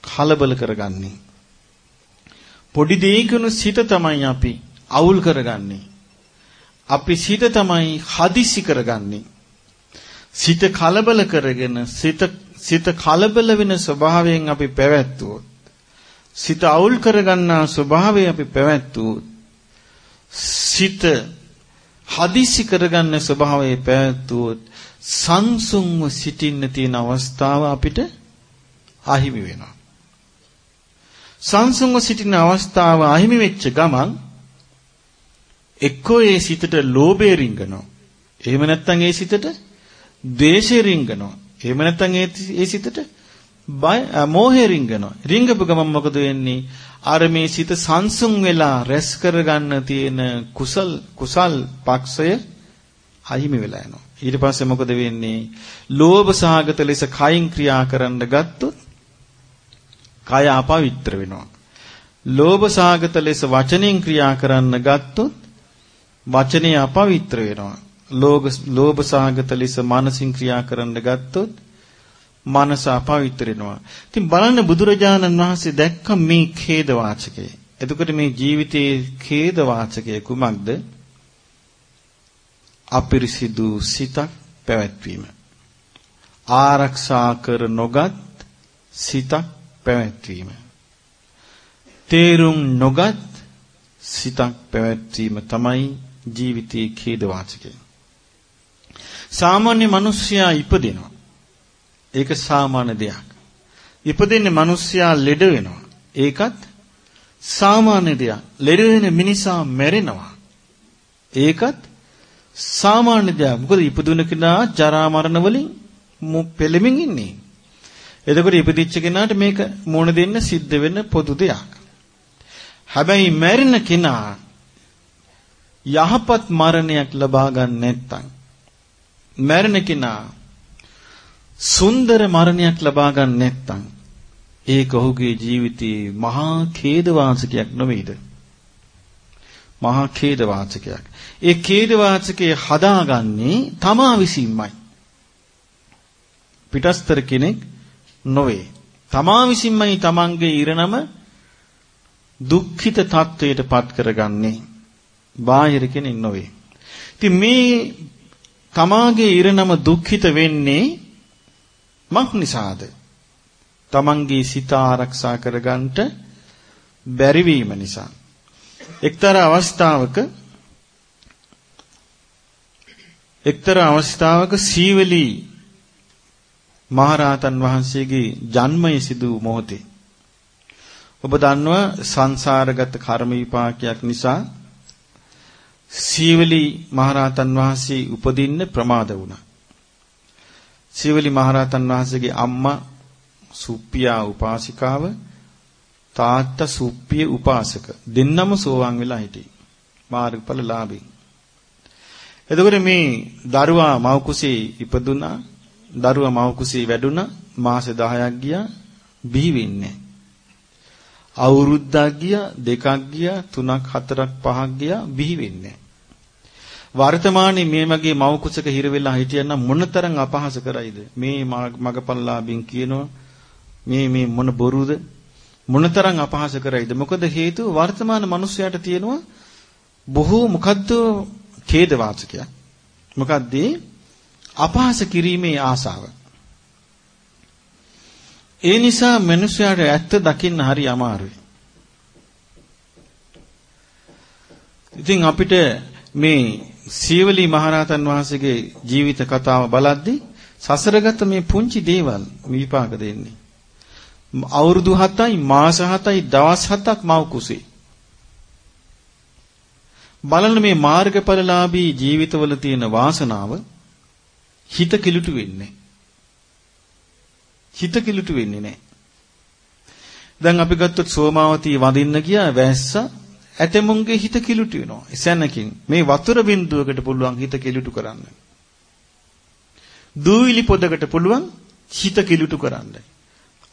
කලබල කරගන්නේ. පොඩි දෙයකුණු සිත තමයි අපි අවුල් කරගන්නේ. අපි සිත තමයි හදිසි කරගන්නේ. සිත කලබල කරගෙන සිත සිත කලබල වෙන ස්වභාවයෙන් අපි පැවැත්වුවොත් සිත අවුල් කරගන්නා ස්වභාවය අපි පැවැත්වුවොත් සිත හදිසි කරගන්න ස්වභාවය පැවැත්වුවොත් සංසුන්ව සිටින්න තියෙන අවස්ථාව අපිට අහිමි වෙනවා. සංසුන්ව සිටින අවස්ථාව අහිමි වෙච්ච ගමන් එක්කෝ ඒ සිතට ලෝභය රිංගනවා. එහෙම නැත්නම් ඒ සිතට ද්වේෂය රිංගනවා. එහෙම නැත්නම් ඒ සිතට බය මෝහය රිංගනවා. රිංගපු ගමන් මොකද වෙන්නේ? අර මේ සිත සංසුන් වෙලා රැස් කරගන්න තියෙන කුසල් කුසල් පක්ෂය අහිමි වෙලා යනවා. ඊට පස්සේ මොකද වෙන්නේ? ලෝභ සහගත ලෙස කයින් ක්‍රියා කරන්න ගත්තොත් කය අපවිත්‍ර වෙනවා. ලෝභ සහගත ලෙස වචනෙන් ක්‍රියා කරන්න ගත්තොත් වචනේ අපවිත්‍ර වෙනවා. ලෝභ ලෝභ සහගත ලෙස මානසින් ක්‍රියා කරන්න ගත්තොත් මනස අපවිත්‍ර වෙනවා. ඉතින් බලන්න බුදුරජාණන් වහන්සේ දැක්ක මේ ඛේද වාචකය. එතකොට මේ ජීවිතයේ ඛේද වාචකය කුමක්ද? අපිරිසිදු සිතක් පැවැත්වීම. ආරක්ෂා කර නොගත් සිතක් පැවැත්වීම. තේරුම් නොගත් සිතක් පැවැත්වීම තමයි ජීවිතයේ ඛේද වාචකය. සාමාන්‍ය මිනිස්සයා ඉපදිනවා. ඒක සාමාන්‍ය දෙයක්. ඉපදින්නේ මිනිස්සයා ලෙඩ වෙනවා. ඒකත් සාමාන්‍ය දෙයක්. ලෙඩ වෙන මිනිසා මැරෙනවා. ඒකත් සාමාන්‍ය දෙයක්. මොකද ඉපදුන කෙනා ජරා මරණ වලින් පෙළෙමින් ඉන්නේ. එතකොට ඉපදිච්ච කෙනාට මේක මොන දෙන්න සිද්ධ වෙන පොදු දෙයක්. හැබැයි මැරෙන කෙනා යහපත් මරණයක් ලබා ගන්න නැත්නම් මැරෙන කෙනා සුන්දර මරණයක් ලබා ගන්න නැත්නම් ඒක ඔහුගේ ජීවිතයේ මහා ඛේදවාචකයක් නොවේද? මහා ඛේදවාචකයක්. ඒ ඛේදවාචකයේ හදාගන්නේ තමා විසින්මයි. පිටස්තර කෙනෙක් නොවේ. තමා විසින්මයි තමන්ගේ ඉරණම දුක්ඛිත තත්වයට පත් කරගන්නේ. බාහිර කෙනෙක් නොවේ. ඉතින් මේ තමාගේ ඉරණම දුක්ඛිත වෙන්නේ මක් නිසාද? තමන්ගේ සිත ආරක්ෂා කරගන්නට බැරි වීම නිසා. එක්තරා අවස්ථාවක එක්තරා අවස්ථාවක සීවලී මහරහතන් වහන්සේගේ ජන්මය සිදු මොහොතේ ඔබ දන්නවා සංසාරගත කර්ම විපාකයක් නිසා සීවලී මහරහතන් වහන්සේ උපදින්න ප්‍රමාද වුණා. සීවලී මහරහතන් වහන්සේගේ අම්මා සුප්පියා උපාසිකාව තාත්තා සුප්පිය උපාසක දෙන්නම සෝවාන් වෙලා හිටියේ. මාර්ගඵල ලාභී. එතකොට මේ දරුවා මව් කුසේ ඉපදුනා. දරුවා මව් කුසේ වැඩුණා. මාස 10ක් ගියා බිහි වෙන්නේ. අවුරුද්දක් ගියා දෙකක් ගියා තුනක් හතරක් පහක් ගියා බිහි වෙන්නේ. වර්තමානයේ මේ වගේ මව් කුසක හිර වෙලා හිටියනම් මොනතරම් අපහාස කරයිද මේ මගපල්ලාබින් කියනවා මේ මේ මොන බොරුද මොනතරම් අපහාස කරයිද? මොකද හේතුව වර්තමාන මිනිස්යාට තියෙනවා බොහෝ මොකද්ද ඛේද වාචකයක් මොකද්ද? අපහාස කිරීමේ ආසාව. ඒ නිසා මිනිස්යාට ඇත්ත දකින්න හරි අමාරුයි. ඉතින් අපිට මේ සීවලී මහරහතන් වහන්සේගේ ජීවිත කතාව බලද්දී සසරගත මේ පුංචි දේවල් විපාක දෙන්නේ. අවුරුදු 7යි මාස 7යි දවස් 7ක් මව කුසේ. බලන්න මේ මාර්ගඵලලාභී ජීවිතවල තියෙන වාසනාව හිත කිලුටු වෙන්නේ. හිත කිලුටු වෙන්නේ නැහැ. දැන් අපි ගත්තොත් සෝමාවතී වඳින්න ගියා වැස්ස ඇතමුන්ගේ හිත කිලුටු වෙනවා. එසැනකින් මේ වතුර බින්දුවකට පුළුවන් හිත කිලුටු කරන්න. දූවිලි පොදකට පුළුවන් හිත කිලුටු කරන්න.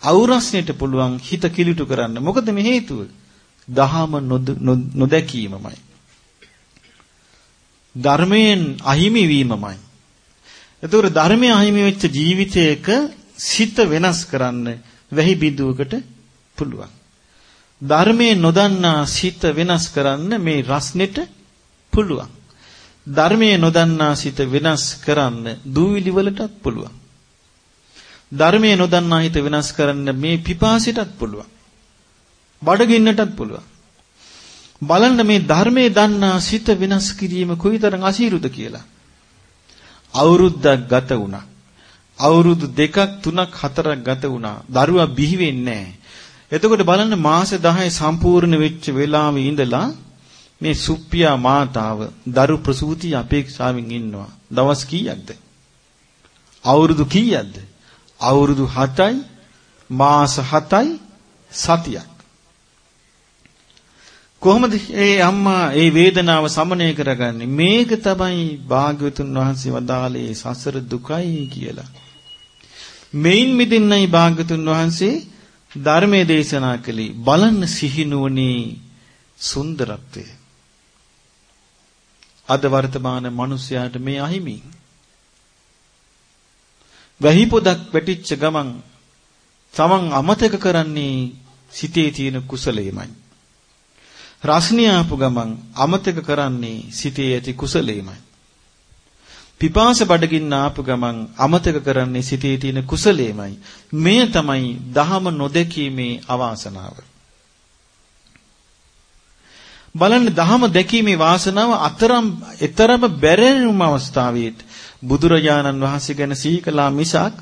අවුරස්නෙට පුළුවන් හිත කිලිටු කරන්න. මොකද මේ හේතුව? දහම නොදැකීමමයි. ධර්මයෙන් අහිමි වීමමයි. එතකොට ධර්මයේ අහිමි වෙච්ච ජීවිතයක සිත වෙනස් කරන්න වැහි බිඳුවකට පුළුවන්. ධර්මයේ නොදන්නා සිත වෙනස් කරන්න මේ රස්නෙට පුළුවන්. ධර්මයේ නොදන්නා සිත වෙනස් කරන්න දූවිලි වලටත් පුළුවන්. ධර්මයේ නොදන්නා හිත වෙනස් කරන්න මේ පිපාසිතත් පුළුවන්. බඩගින්නටත් පුළුවන්. බලන්න මේ ධර්මයේ දන්නා සිත වෙනස් කිරීම කොයිතරම් අසීරුද කියලා. අවුරුද්දක් ගත වුණා. අවුරුදු දෙකක් තුනක් හතරක් ගත වුණා. දරුවා බිහි වෙන්නේ එතකොට බලන්න මාස 10 සම්පූර්ණ වෙච්ච වෙලාවෙ ඉඳලා මේ සුප්පියා මාතාව දරු ප්‍රසූති අපේක්ෂාවෙන් ඉන්නවා. දවස් කීයක්ද? අවුරුදු කීයක්ද? අවුරුදු 7යි මාස 7යි සතියක්. කොහොමද ඒ අම්මා ඒ වේදනාව සමනය කරගන්නේ? මේක තමයි භාග්‍යවතුන් වහන්සේ වදාළේ සසර දුකයි කියලා. මෙයින් මිදින්නයි භාග්‍යවතුන් වහන්සේ ධර්මයේ දේශනා කළේ. බලන්න සිහිනුවනේ සුන්දරත්වය. අද වර්තමාන මිනිසයාට මේ අහිමි වැහි පොදක් වැටිච්ච ගමන් තමන් අමතක කරන්නේ සිතේ තියෙන කුසලයමයි. රස්නිය ආපු ගමන් අමතක කරන්නේ සිතේ ඇති කුසලයමයි. පිපාස බඩගින්න ආපු ගමන් අමතක කරන්නේ සිතේ තියෙන කුසලයමයි. මෙය තමයි දහම නොදැකීමේ අවාසනාව. බලන්න දහම දැකීමේ වාසනාව අතරම් ඊතරම බැරෙනුම අවස්ථාවේදී බුදුරජාණන් වහන්සේ ගැන සීකලා මිසක්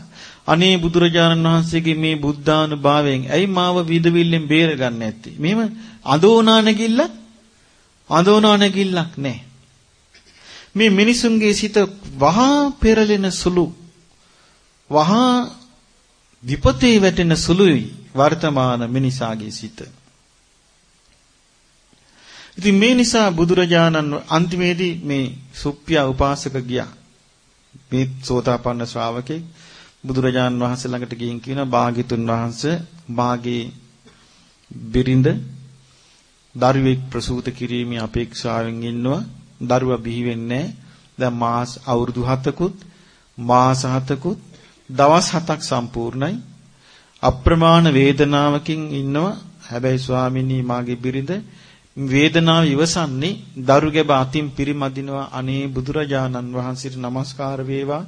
අනේ බුදුරජාණන් වහන්සේගේ මේ බුද්ධානුභාවයෙන් ඇයි මාව විදවිල්ලෙන් බේරගන්නේ නැත්තේ? මෙහෙම අඳෝනා නැගිල්ල අඳෝනා නැගිල්ලක් නැහැ. මේ මිනිසුන්ගේ සිත වහා පෙරලෙන සුළු වහා විපතේ වැටෙන සුළුයි වර්තමාන මිනිසාගේ සිත. ඉතින් මේ නිසා බුදුරජාණන් අන්තිමේදී මේ සුප්පියා උපාසක ගියා. මේ සෝතාපන්න ශ්‍රාවකෙක් බුදුරජාණන් වහන්සේ ළඟට ගිහින් කියනවා භාග්‍යතුන් වහන්සේ මාගේ බිරිඳ දරුවෙක් ප්‍රසූත කිරීමේ අපේක්ෂාවෙන් ඉන්නවා. දරුවා බිහි වෙන්නේ දැන් මාස අවුරුදු 7කුත් මාස 7කුත් දවස් 7ක් සම්පූර්ණයි. අප්‍රමාණ වේදනාවකින් ඉන්නවා. හැබැයි ස්වාමිනී මාගේ බිරිඳ වේදනාව ඉවසන්නේ දරු ගැබ අතින් පිරිමදිනවා අනේ බුදුරජාණන් වහන්සේට নমස්කාර වේවා.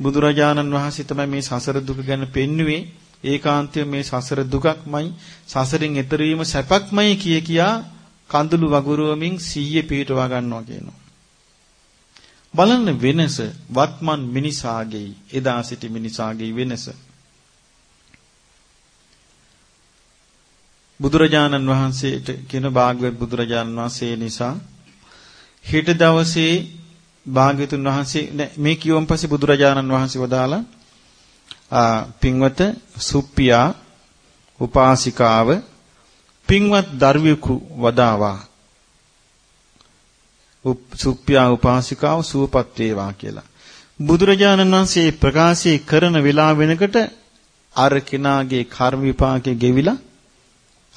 බුදුරජාණන් වහන්සේ තමයි මේ සසර දුක ගැන පෙන්වුවේ. ඒකාන්තයෙන් මේ සසර දුකක්මයි සසරින් එතර වීම සැපක්මයි කිය කියා කඳුළු වගුරුවමින් සීයේ පිටවා ගන්නවා කියනවා. බලන්න වෙනස වත්මන් මිනිසාගේ එදා සිටි මිනිසාගේ වෙනස. බුදුරජාණන් වහන්සේට කියන භාග්‍යවත් බුදුරජාණන් වහන්සේ නිසා හෙට දවසේ භාග්‍යතුන් වහන්සේ මේ කියවම් පස්සේ බුදුරජාණන් වහන්සේ වදාලා පින්වත සුප්පියා උපාසිකාව පින්වත් දරුවෙකු වදාවා. සුප්පියා උපාසිකාව සුවපත් වේවා කියලා. බුදුරජාණන් වහන්සේ ප්‍රකාශය කරන වෙලාව වෙනකොට අර කෙනාගේ කර්ම විපාකේ ගෙවිලා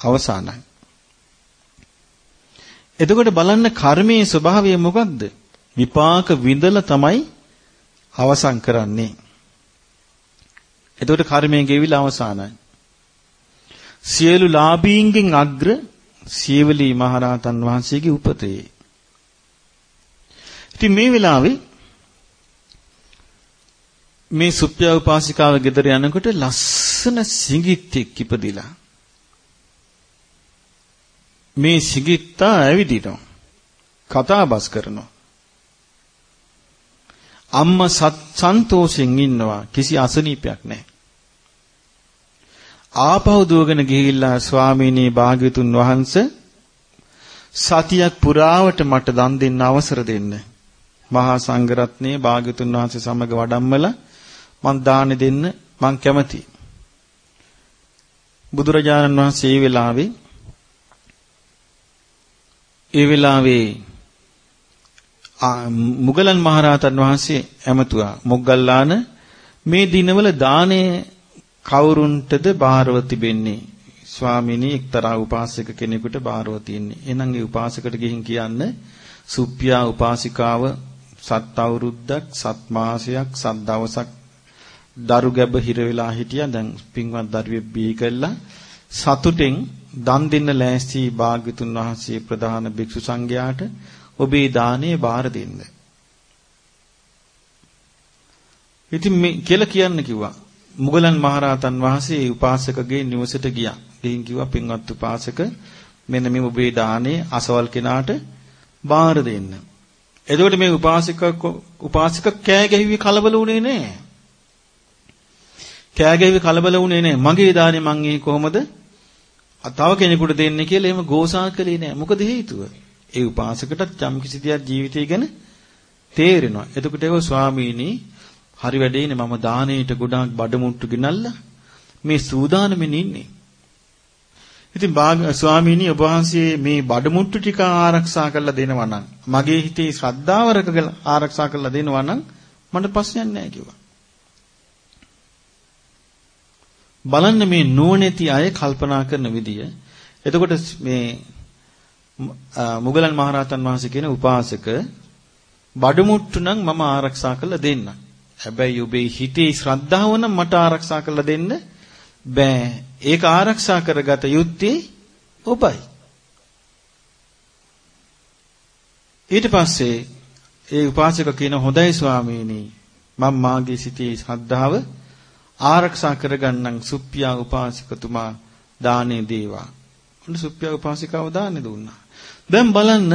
අවසానයි. එතකොට බලන්න කර්මයේ ස්වභාවය මොකක්ද? විපාක විඳලා තමයි අවසන් කරන්නේ. එතකොට කර්මයෙන් ගෙවිලා අවසానයි. සියලු ලාභීන්ගෙන් අග්‍ර සියවලී මහරහතන් වහන්සේගේ උපතේ. ඉතින් මේ වෙලාවේ මේ සුප්පිය උපාසිකාව ගෙදර යනකොට ලස්සන සිඟිත්තෙක් ඉපදිලා මේ සිගිත්තා ඇවිදිනවා. කතාබස් කරනවා. අම්මා සන්තෝෂෙන් ඉන්නවා කිසි අසනීපයක් නැහැ. ආපහු දුවගෙන ගිහිල්ලා ස්වාමීනි භාග්‍යතුන් වහන්සේ සතියක් පුරාවට මට දන් දෙන්න අවසර දෙන්න. මහා සංඝරත්නයේ භාග්‍යතුන් වහන්සේ සමග වඩම්මලා මං දාන දෙන්න මං කැමතියි. බුදුරජාණන් වහන්සේ ඒ වෙලාවේ ඒ වෙලාවේ මුගලන් මහරහතන් වහන්සේ ඇමතුවා මොග්ගල්ලාන මේ දිනවල දාණය කවුරුන්ටද බාරව තිබෙන්නේ? ස්වාමිනී එක්තරා උපාසක කෙනෙකුට බාරව තියෙන්නේ. එහෙනම් ඒ උපාසකට ගිහින් කියන්න සුප්පියා උපාසිකාව සත් අවුරුද්දක් සත් මාසයක් සත් දවසක් දරු ගැබ හිර වෙලා හිටියා. දැන් පින්වත් දරුවෙක් බිහි කළා. සතුටෙන් දන් දෙන්න ලෑස්ති භාග්‍යතුන් වහන්සේ ප්‍රධාන භික්ෂු සංඝයාට ඔබේ දාණය බාර දෙන්න. ඉතින් මේ කියලා කියන්න කිව්වා. මුගලන් මහරහතන් වහන්සේ උපාසකගේ නිවසට ගියා. ගිහින් කිව්වා පින්වත් උපාසක මෙන්න මේ ඔබේ දාණය අසවල් කෙනාට බාර දෙන්න. එතකොට මේ උපාසික උපාසික කෑ ගැහිවි කලබල වුණේ නැහැ. කෑ ගැහිවි කලබල වුණේ නැහැ. මගේ දාණය මං ඒ කොහොමද තව කෙනෙකුට දෙන්නේ කියලා එහෙම ගෝසා කළේ නෑ. මොකද හේතුව? ඒ උපාසකටත් යම් කිසි දෙයක් ජීවිතය ගැන තේරෙනවා. එතකොට ඒව ස්වාමීනි හරි වැඩේනේ මම දානෙට ගොඩාක් බඩමුට්ටු ගෙනල්ලා මේ සූදානමින් ඉන්නේ. ඉතින් ස්වාමීනි ඔබ වහන්සේ මේ බඩමුට්ටු ටික ආරක්ෂා කරලා දෙනවා නම් මගේ හිතේ ශ්‍රද්ධාව රැකගෙන ආරක්ෂා කරලා දෙනවා නම් මට ප්‍රශ්නයක් නැහැ කිව්වා. බලන්න මේ නුවණැති අය කල්පනා කරන විදිය. එතකොට මේ මුගලන් මහරහතන් වහන්සේ කියන උපාසක බඩමුට්ටු නම් මම ආරක්ෂා කරලා දෙන්න. හැබැයි ඔබේ හිතේ ශ්‍රද්ධාව නම් මට ආරක්ෂා කරලා දෙන්න බෑ. ඒක ආරක්ෂා කරගත යුත්තේ ඔබයි. ඊට පස්සේ ඒ උපාසක කියන හොඳයි ස්වාමීනි මම මාගේ සිතේ ශ්‍රද්ධාව ආරක්ෂා කරගන්නන් සුප්පියා උපාසිකතුමා දානේ දේවා. උන් සුප්පියා උපාසිකාව දානේ දුන්නා. දැන් බලන්න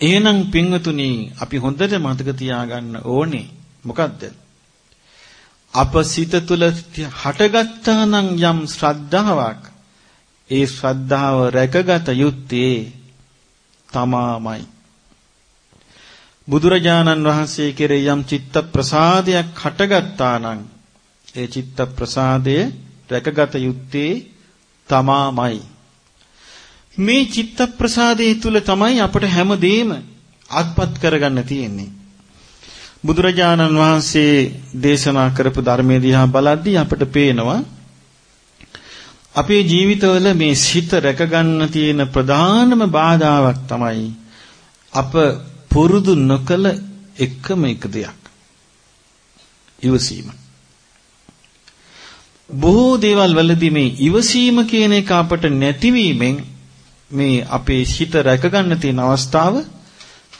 එහෙනම් පින්වතුනි අපි හොඳට මතක තියාගන්න ඕනේ මොකද්ද? අප සිත තුළ හටගත්තා නම් යම් ශ්‍රද්ධාවක් ඒ ශ්‍රද්ධාව රැකගත යුත්තේ තමාමයි. බුදුරජාණන් වහන්සේ කෙරෙහි යම් චිත්ත ප්‍රසාදයක් හටගත්තා නම් ඒ චිත්ත ප්‍රසාදය රැකගත යුත්තේ තමාමයි. මේ චිත්ත ප්‍රසාදයේ තුල තමයි අපට හැමදේම අත්පත් කරගන්න තියෙන්නේ. බුදුරජාණන් වහන්සේ දේශනා කරපු ධර්මයේ දිහා බලද්දී අපට පේනවා අපේ ජීවිතවල මේ සිත රැකගන්න තියෙන ප්‍රධානම බාධාවක් තමයි අප පුරුදු නොකළ එකම එක දෙයක්. ඉවසීම. බොහෝ දේවල් වලදී මේ ඉවසීම කියන එක අපට නැතිවීමෙන් මේ අපේ හිත රැකගන්න තියෙන අවස්ථාව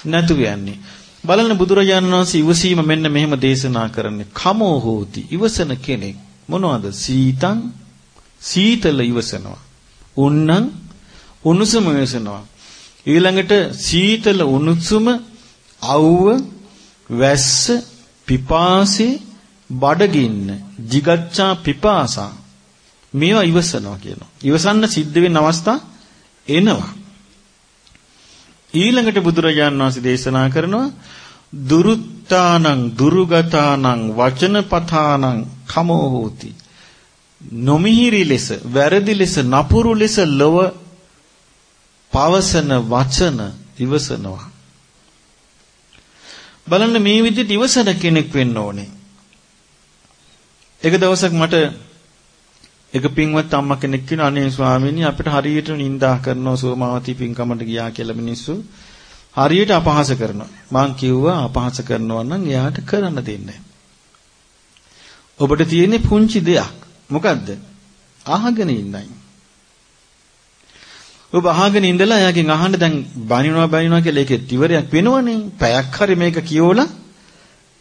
නැතුව යන්නේ. බලන්න බුදුරජාණන් වහන්සේ ඉවසීම මෙන්න මෙහෙම දේශනා කරන්නේ. කමෝ හෝති ඉවසන කෙනෙක් මොනවද? සීතං සීතල ඉවසනවා. උන්නම් උණුසුම ඉවසනවා. ඊළඟට සීතල උණුසුම අවුව වැස්ස පිපාසේ බඩගින්න jigaccha පිපාසා මේවා ඉවසනවා කියනවා. ඉවසන්න සිද්ධ වෙන අවස්ථා එනවා. ඊළඟට බුදුරජාණන් වහන්සේ දේශනා කරනවා දුරුත්තානං දුරුගතානං වචනපතානං කමෝ හෝති නොමිහිරි ලෙස වැරදි ලෙස නපුරු ලෙස ලොව පවසන වචන ඉවසනවා බලන්න මේ විදිහට ඉවසන කෙනෙක් වෙන්න ඕනේ එක දවසක් මට එක පින්වත් අම්මා කෙනෙක් කියනවා අනේ ස්වාමීනි අපිට හරියට නිඳා කරනවා සෝමාවති පින්කමට ගියා කියලා මිනිස්සු හරියට අපහාස කරනවා. මං කිව්වා අපහාස කරනවා නම් එයාට කරන්න දෙන්නේ ඔබට තියෙන්නේ පුංචි දෙයක්. මොකද්ද? අහගෙන ඉන්නයි. ඔබ අහගෙන ඉඳලා එයාගෙන් අහන්න දැන් බනිනවා බනිනවා කියලා ඒකේ ඉවරයක් වෙනවනේ. පැයක් හරි මේක කියවලා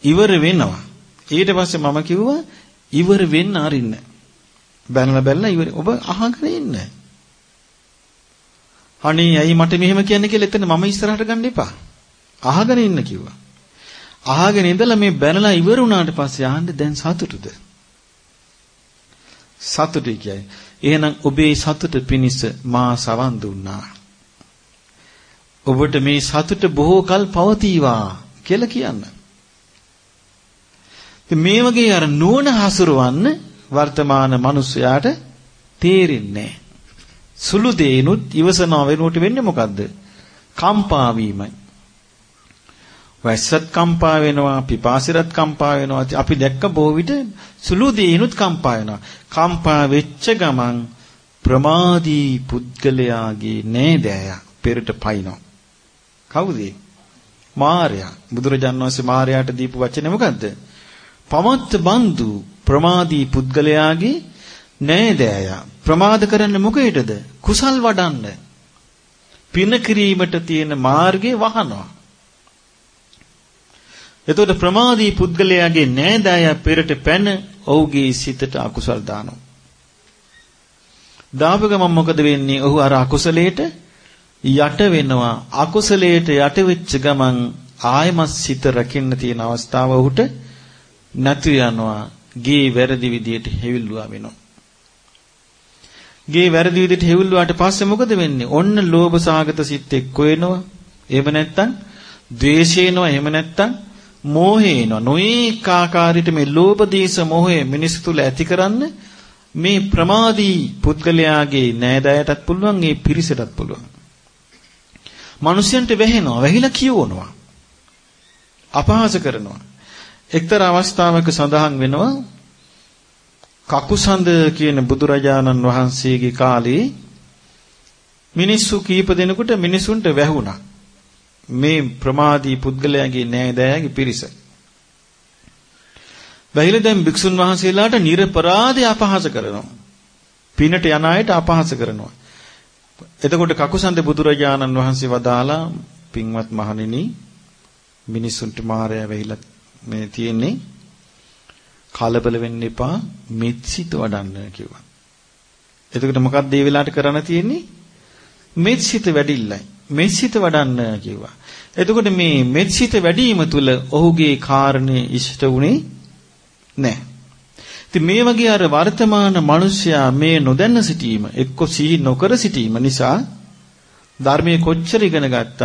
ඉවර වෙනවා. ඊට පස්සේ මම කිව්වා ඉවර වෙන්න අරින්න. බැනලා බැලලා ඉවර ඔබ අහගෙන ඉන්න. අනේ ඇයි මට මෙහෙම කියන්නේ කියලා එතන මම ඉස්සරහට ගන්න එපා. අහගෙන ඉන්න කිව්වා. අහගෙන ඉඳලා මේ බැනලා ඉවර වුණාට පස්සේ අහන්න දැන් සතුටුද? සතුටුයි කියයි. එහෙනම් ඔබේ සතුට පිණිස මා සවන් දුන්නා. ඔබට මේ සතුට බොහෝ කල් පවතිවා කියලා කියන්න. මේ වගේ අර නුවණ හසුරවන්න වර්තමාන මිනිස්සයාට තේරෙන්නේ සුළු දේනුත් ඉවසනවා වෙනුවට වෙන්නේ මොකද්ද? කම්පා වීමයි. වැස්සත් කම්පා වෙනවා, පිපාසිරත් කම්පා වෙනවා. අපි දැක්ක බොහෝ විට සුළු දේනුත් කම්පා වෙනවා. කම්පා වෙච්ච ගමන් ප්‍රමාදී පුද්ගලයාගේ නේදය පෙරට පයින්නවා. කවුද? මාර්යා. බුදුරජාණන් වහන්සේ මාර්යාට දීපු වචනේ මොකද්ද? පමත්ත බන්දු ප්‍රමාදී පුද්ගලයාගේ නෑදෑය ප්‍රමාද කරන්න මොකේදද කුසල් වඩන්න පින කිරීමට තියෙන මාර්ගේ වහනවා එතකොට ප්‍රමාදී පුද්ගලයාගේ නෑදෑය පෙරට පැන ඔහුගේ සිතට අකුසල් දානවා දාපු ගමන් මොකද වෙන්නේ ඔහු අර අකුසලයට යට වෙනවා අකුසලයට යට වෙච්ච ගමන් ආයමත් සිත රකින්න තියෙන අවස්ථාව ඔහුට නැතු යනවා ගේ වැරදි විදියට හෙවිල්ලුවා වෙනවා. ගේ වැරදි විදියට හෙවිල්ලුවාට පස්සේ මොකද වෙන්නේ? ඔන්න ලෝභ සාගත සිත් එක්ක වෙනවා. එහෙම නැත්නම් ද්වේෂය එනවා. එහෙම නැත්නම් මෝහය එනවා. නොඒක ආකාරයට මේ ලෝභ දේශ මොහය මිනිස් තුල ඇති කරන්න මේ ප්‍රමාදී පුද්ගලයාගේ නෑදෑයටත් පුළුවන් ඒ පිරිසටත් පුළුවන්. මිනිසයන්ට වැහෙනවා, වැහිලා කියවනවා. අපහාස කරනවා. එක්තරා අවස්ථාවක සඳහන් වෙනවා කකුසඳ කියන බුදුරජාණන් වහන්සේගේ කාලේ මිනිස්සු කීප දෙනෙකුට මිනිසුන්ට වැහුණා. මේ ප්‍රමාදී පුද්ගලයාගේ නෑදෑයගේ පිරිස. වැහිලා දැන් භික්ෂුන් වහන්සේලාට නිර්පරාධය අපහාස කරනවා. පිනට යන අයට අපහාස කරනවා. එතකොට කකුසඳ බුදුරජාණන් වහන්සේ වදාලා පින්වත් මහණෙනි මිනිසුන්ට මායя වෙහිලා මේ තියෙන්නේ කලබල වෙන්න එපා මෙත්සිත වඩන්න කිව්වා. එතකොට මොකක්ද මේ වෙලාවට කරන්න තියෙන්නේ? මෙත්සිත වැඩිල්ලයි. මෙත්සිත වඩන්න කිව්වා. එතකොට මේ මෙත්සිත වැඩිම තුල ඔහුගේ කාරණේ ඉෂ්ට වුණේ නැහැ. ඉතින් මේ වගේ අර වර්තමාන මිනිසයා මේ නොදැන්න සිටීම එක්ක සිහි නොකර සිටීම නිසා ධර්මයේ කොච්චර ඉගෙන ගත්තත්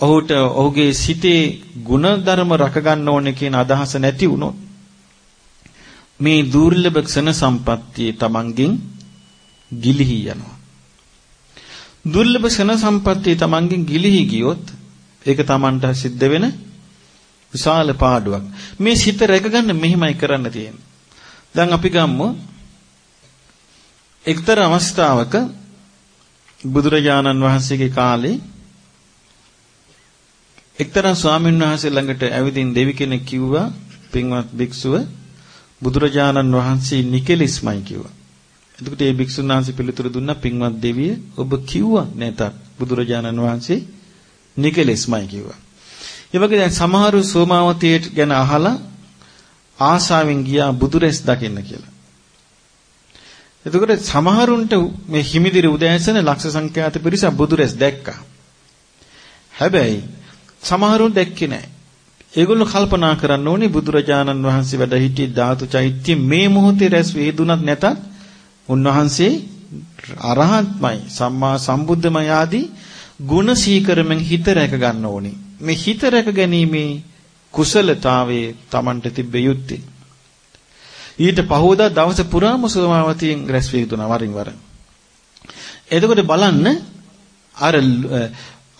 ඔහුට ඔහුගේ සිතේ ಗುಣධර්ම රැක ගන්න ඕනේ කියන අදහස නැති වුණොත් මේ දුර්ලභ ක්ෂණ සම්පත්තිය තමන්ගෙන් ගිලිහි යනවා. දුර්ලභ ක්ෂණ සම්පත්තිය තමන්ගෙන් ගිලිහි ගියොත් ඒක තමන්ට සිද්ධ වෙන විශාල පාඩුවක්. මේ සිත රැකගන්න මෙහිමයි කරන්න තියෙන්නේ. දැන් අපි ගම්මු එක්තරා අවස්ථාවක බුදුරජාණන් වහන්සේගේ කාලේ එක්තරා ස්වාමීන් වහන්සේ ළඟට ඇවිදින් දෙවි කෙනෙක් කිව්වා පින්වත් භික්ෂුව බුදුරජාණන් වහන්සේ නිකෙලිස්මයි කිව්වා. එතකොට ඒ භික්ෂුන් වහන්සේ පිළිතුරු දුන්නා පින්වත් දෙවිය ඔබ කිව්වා නැතත් බුදුරජාණන් වහන්සේ නිකෙලිස්මයි කිව්වා. ඒ වගේ දැන් සමහරු සෝමාවතිය ගැන අහලා ආසාවෙන් ගියා බුදුරැස් දකින්න කියලා. එතකොට සමහරුන්ට මේ හිමිදිරි උදෑසන ලක්ෂ සංඛ්‍යාත පිරිස බුදුරැස් දැක්කා. හැබැයි සමහරුන් දැක්කේ නැහැ. ඒගොල්ලෝ කල්පනා කරන්න ඕනේ බුදුරජාණන් වහන්සේ වැඩ සිටි ධාතු චෛත්‍ය මේ මොහොතේ රැස් වේදුනත් නැතත් උන්වහන්සේ අරහත්මයි සම්මා සම්බුද්ධමය ආදී ගුණ සීකරමින් හිත රැක ගන්න ඕනේ. මේ හිත රැක ගැනීමේ කුසලතාවයේ Tamanට තිබෙ යුත්තේ. ඊට පහවදා දවස පුරාම සෝමාවතියෙන් රැස් වේදුනා වරින් වර. එතකොට බලන්න අර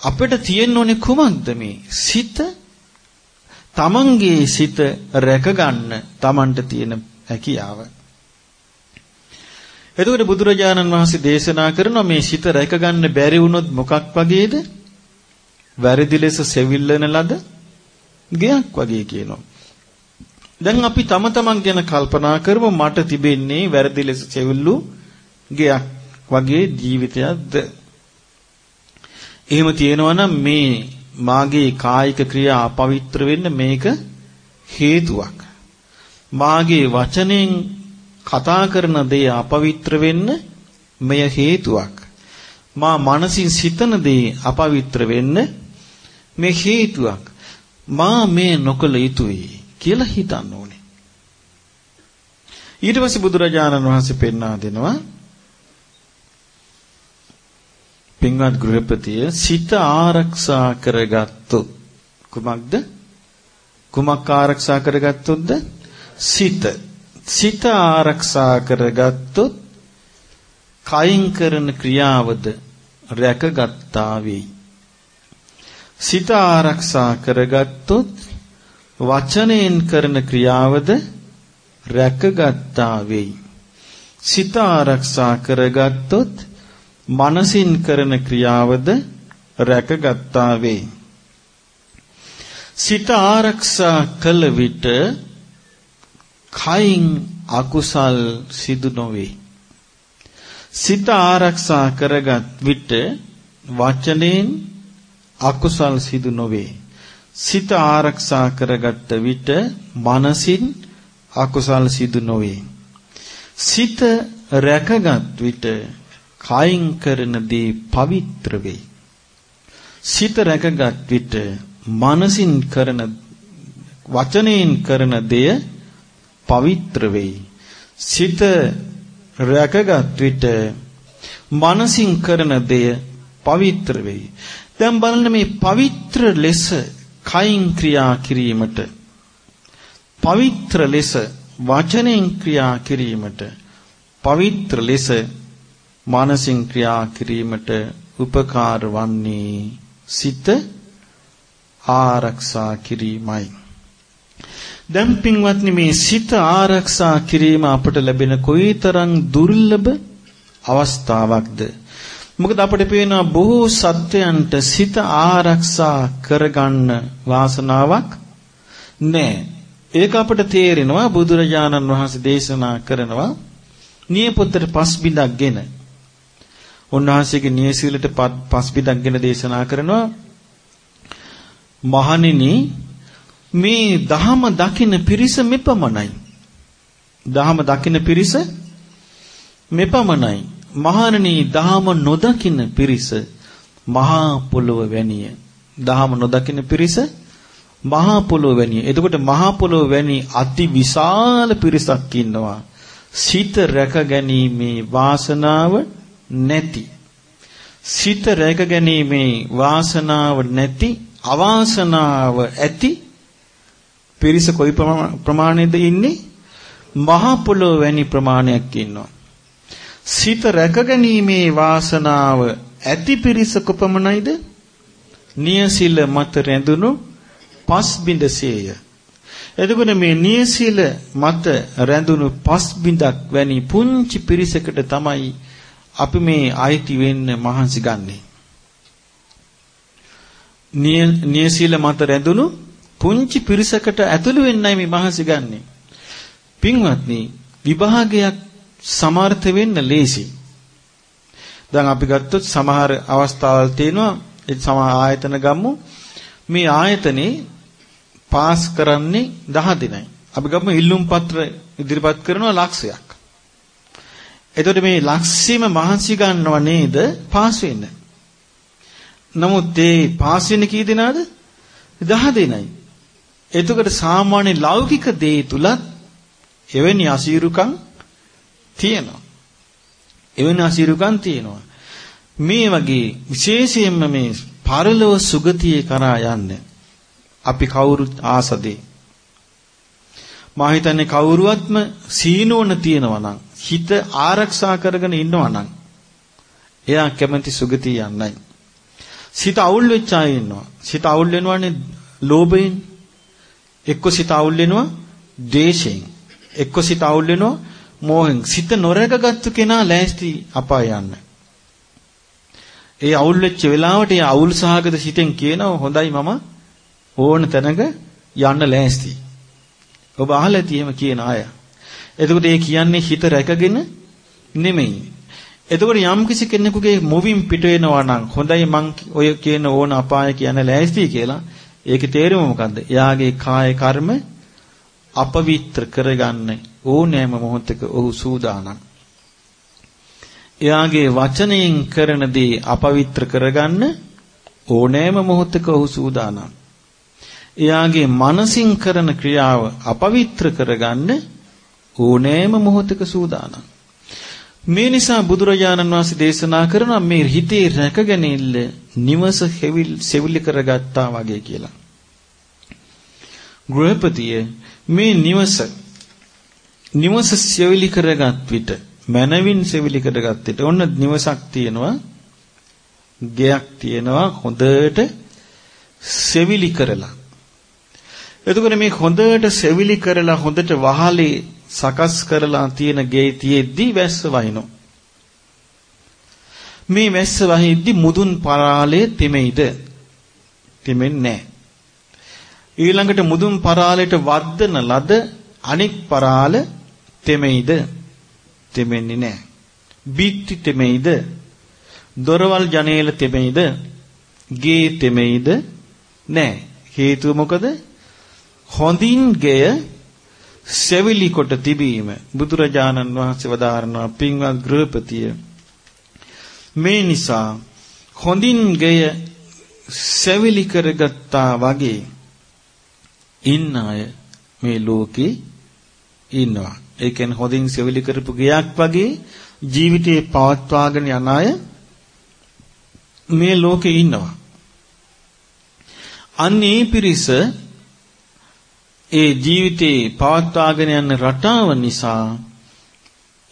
අපිට තියෙන්න ඕනේ කුමක්ද මේ සිත තමන්ගේ සිත රැකගන්න තමන්ට තියෙන හැකියාව. එතකොට බුදුරජාණන් වහන්සේ දේශනා කරනවා මේ සිත රැකගන්න බැරි වුණොත් මොකක් වගේද? වැරදි ලෙස සෙවිල්ලන ලද ගයක් වගේ කියනවා. දැන් අපි තම තමන් ගැන කල්පනා කරමු මට තිබෙන්නේ වැරදි ලෙස සෙවිල්ලු ගයක් වගේ ජීවිතයක්ද? එහෙම තියෙනවා නම් මේ මාගේ කායික ක්‍රියා අපවිත්‍ර වෙන්න මේක හේතුවක්. මාගේ වචනෙන් කතා කරන දේ අපවිත්‍ර වෙන්න මෙය හේතුවක්. මා මනසින් සිතන දේ අපවිත්‍ර වෙන්න මේ හේතුවක්. මා මේ නොකල යුතුයි කියලා හිතන්න ඕනේ. ඊට පස්සේ බුදුරජාණන් වහන්සේ පෙන්වා දෙනවා පින්වත් ගෘහපතිය සිත ආරක්ෂා කරගත්තොත් කුමක්ද? කුමක් ආරක්ෂා කරගත්තොත්ද? සිත. සිත ආරක්ෂා කරගත්තොත් කයින් කරන ක්‍රියාවද රැකගත්තා වෙයි. සිත ආරක්ෂා කරගත්තොත් වචනයෙන් කරන ක්‍රියාවද රැකගත්තා වෙයි. සිත ආරක්ෂා කරගත්තොත් මනසින් කරන ක්‍රියාවද රැකගත්තා වේ. සිත ආරක්ෂා කළ විට කයින් අකුසල් සිදු නොවේ. සිත ආරක්ෂා කරගත් විට වචනෙන් අකුසල් සිදු නොවේ. සිත ආරක්ෂා කරගත්ත විට මනසින් අකුසල් සිදු නොවේ. සිත රැකගත් විට කයින් කරන දේ පවිත්‍ර වෙයි. සිත රැකගත් විට මනසින් කරන වචනයෙන් කරන දෙය පවිත්‍ර වෙයි. සිත රැකගත් විට මනසින් කරන දෙය පවිත්‍ර වෙයි. දැන් බලන්න මේ පවිත්‍ර ලෙස කයින් ක්‍රියා කිරීමට පවිත්‍ර ලෙස වචනෙන් ක්‍රියා කිරීමට පවිත්‍ර ලෙස මානසින් ක්‍රියා කිරීමට උපකාර වන්නේ සිත ආරක්ෂා කිරීමයි. දැන් පින්වත්නි මේ සිත ආරක්ෂා කිරීම අපට ලැබෙන කොයිතරම් දුර්ලභ අවස්ථාවක්ද මොකද අපිට පේනවා බොහෝ සත්‍යයන්ට සිත ආරක්ෂා කරගන්න වාසනාවක් නැහැ. ඒක අපිට තේරෙනවා බුදුරජාණන් වහන්සේ දේශනා කරනවා නියපොත්තට පස් බිඳක්ගෙන උන්වහන්සේගේ නියසීලට පස් බිඳක්ගෙන දේශනා කරනවා මහණෙනි මේ දහම දකින පිරිස මෙපමණයි. දහම දකින පිරිස මෙපමණයි. මහණෙනි දහම නොදකින පිරිස මහා පොළොව වැනිය. දහම නොදකින පිරිස මහා පොළොව වැනිය. එතකොට මහා පොළොව වැනි අති විශාල පිරිසක් ඉන්නවා. සිත රැක ගැනීමේ වාසනාව නැති සිත රැක ගැනීමේ වාසනාව නැති අවාසනාව ඇති පිරිස කොයි ප්‍රමාණයද ඉන්නේ? මහ පොළොව වැනි ප්‍රමාණයක් ඉන්නවා. සිත රැකගැනීමේ වාසනාව ඇති පිරිස කොපමණයිද? නියසිල මත රැඳුණු පස් බිඳසේය. එතකොට මේ නියසිල මත රැඳුණු පස් බිඳක් වැනි පුංචි පිරිසකට තමයි අපි මේ අයිති වෙන්න මහන්සි ගන්නෙ. නියසිල මත රැඳුණු පුංචි පිරිසකට ඇතුළු වෙන්නයි මේ මහන්සි ගන්නෙ. පින්වත්නි විභාගයක් සමර්ථ වෙන්න ලේසි. දැන් අපි ගත්තොත් සමහර අවස්ථාවල් තියෙනවා ඒ සමහර ආයතන ගම්මු මේ ආයතනේ පාස් කරන්නේ 10 දිනයි. අපි ගමු ඉල්ලුම් පත්‍ර ඉදිරිපත් කරනවා ලක්ෂයක්. එතකොට මේ ලක්ෂෙම මහන්සි ගන්නව නේද පාස් වෙන්න. නමුත් ඒ පාස් වෙන්නේ කී දෙනාද? 10 දෙනයි. එතකොට සාමාන්‍ය ලෞකික දේ තුලත් එවැනි අසීරුකම් තියෙනවා. එවැනි අසීරුකම් තියෙනවා. මේ වගේ විශේෂයෙන්ම මේ පරලොව සුගතියේ කරා යන්නේ අපි කවුරුත් ආසදේ. මා හිතන්නේ කවුරුවත්ම සීනෝන තියනවා නම් හිත ආරක්ෂා කරගෙන ඉන්නවා නම් එයා කැමති සුගතිය යන්නයි. සිත අවුල් වෙච්ච අය ඉන්නවා. සිත අවුල් වෙනවනේ ලෝභයෙන්. එක්ක සිත අවුල් වෙනවා ද්වේෂයෙන්. එක්ක සිත අවුල් වෙනවා මෝහෙන්. සිත නොරැකගත්තු කෙනා ලෑස්ති අපාය යන්න. ඒ අවුල් වෙච්ච වෙලාවට ඒ අවුල් සහගත සිතෙන් කියනවා හොඳයි මම ඕන තැනක යන්න ලෑස්ති. ඔබ අහලා ඇති එහෙම කියන අය. එතකොට ඒ කියන්නේ හිත රැකගෙන නෙමෙයි. එතකොට යම් කිසි කෙනෙකුගේ මොවින් පිට වෙනවා නම් හොඳයි මං ඔය කියන ඕන අපාය කියන ලෑස්ති කියලා ඒකේ තේරුම මොකද්ද? එයාගේ කාය කර්ම අපවිත්‍ර කරගන්න ඕනෑම මොහොතක ඔහු සූදානම්. එයාගේ වචනයෙන් කරන දේ අපවිත්‍ර කරගන්න ඕනෑම මොහොතක ඔහු සූදානම්. එයාගේ මනසින් කරන ක්‍රියාව අපවිත්‍ර කරගන්න ඕනෑම මොහොතක සූදානම්. මේ නිසා බුදුරජාණන් වහන්සේ දේශනා කරන මේ හිතේ රැකගැනීම නිවස හැවිල් සෙවිලි කරගත්තා වගේ කියලා. ගෘහපතිය මේ නිවස නිවස සෙවිලි කරගත් විට මනවින් සෙවිලි කරගත් විට ඔන්න නිවසක් තියෙනවා ගෙයක් තියෙනවා හොඳට සෙවිලි කරලා එතකොට මේ හොඳට සෙවිලි කරලා හොඳට වහලේ සකස් කරලා තියෙන ගේ තියෙද්දි වැස්ස වහිනවා මේ වැස්ස වහිද්දි මුදුන් පරාලේ තෙමෙයිද තෙමෙන්නේ නැහැ ඊළඟට මුදුන් පරාලයට වර්ධන ලද අනෙක් පරාල තෙමෙයිද තෙමෙන්නේ නැහැ. බිත්ති තෙමෙයිද? දොරවල් ජනේල තෙමෙයිද? ගේ තෙමෙයිද? නැහැ. හේතුව මොකද? හොඳින් ගෙය සෙවිලි කොට තිබීම බුදුරජාණන් වහන්සේ වදාරනවා පින්වත් ගෘහපතිය මේ නිසා හොඳින් ගෙය සෙවිලි කරගත්තා වගේ ඉන්න අය මේ ලෝකේ ඉන්නවා. ඒ කියන්නේ හොඳින් සෙවිලි කරපු ගයක් වගේ ජීවිතේ පවත්වාගෙන යන අය මේ ලෝකේ ඉන්නවා. අන්නේ පිරිස ඒ ජීවිතේ පවත්වාගෙන යන රටාව නිසා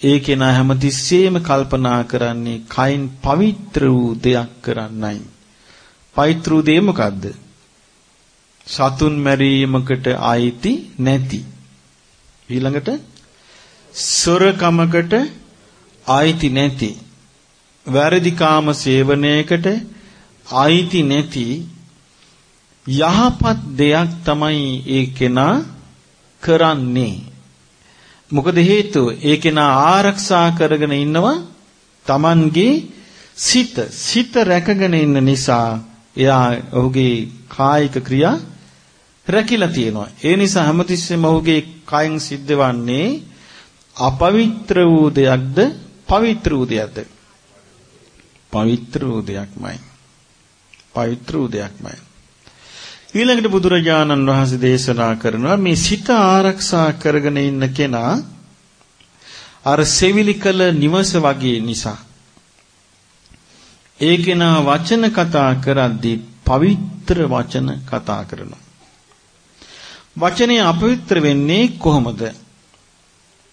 ඒ කෙනා හැමතිස්සෙම කල්පනා කරන්නේ කයින් පවිත්‍ර වූ දෙයක් කරන්නයි. පවිත්‍ර වූ දේ මොකද්ද? සතුන් මැරීමකට අයිති නැති. ඊළඟට සොරකමකට අයිති නැති. වැරදිකාම සේවනයේකට අයිති නැති යහපත් දෙයක් තමයි ඒ කෙනා කරන්නේ මොකද හේතුව ඒ කෙනා ආරක්ෂා කරගෙන ඉන්නවා Tamanගේ සිත සිත රැකගෙන ඉන්න නිසා එයා ඔහුගේ කායික ක්‍රියා රැකිලා තියෙනවා. ඒ නිසා හැමතිස්සෙම ඔහුගේ කයින් සිද්ධවන්නේ අපවිත්‍ර වූ දෙයක්ද පවිත්‍ර වූ දෙයක්ද? පවිත්‍ර වූ දෙයක්මයි. පවිත්‍ර වූ දෙයක්මයි. ඊළඟට බුදුරජාණන් වහන්සේ දේශනා කරනවා මේ සිත ආරක්ෂා කරගෙන ඉන්න කෙනා අර සෙවිලි කළ නිවස වගේ නිසා ඒ කෙනා වචන කතා කරද්දී පවිත්‍ර වචන කතා කරනවා. වචනේ අපවිත්‍ර වෙන්නේ කොහොමද?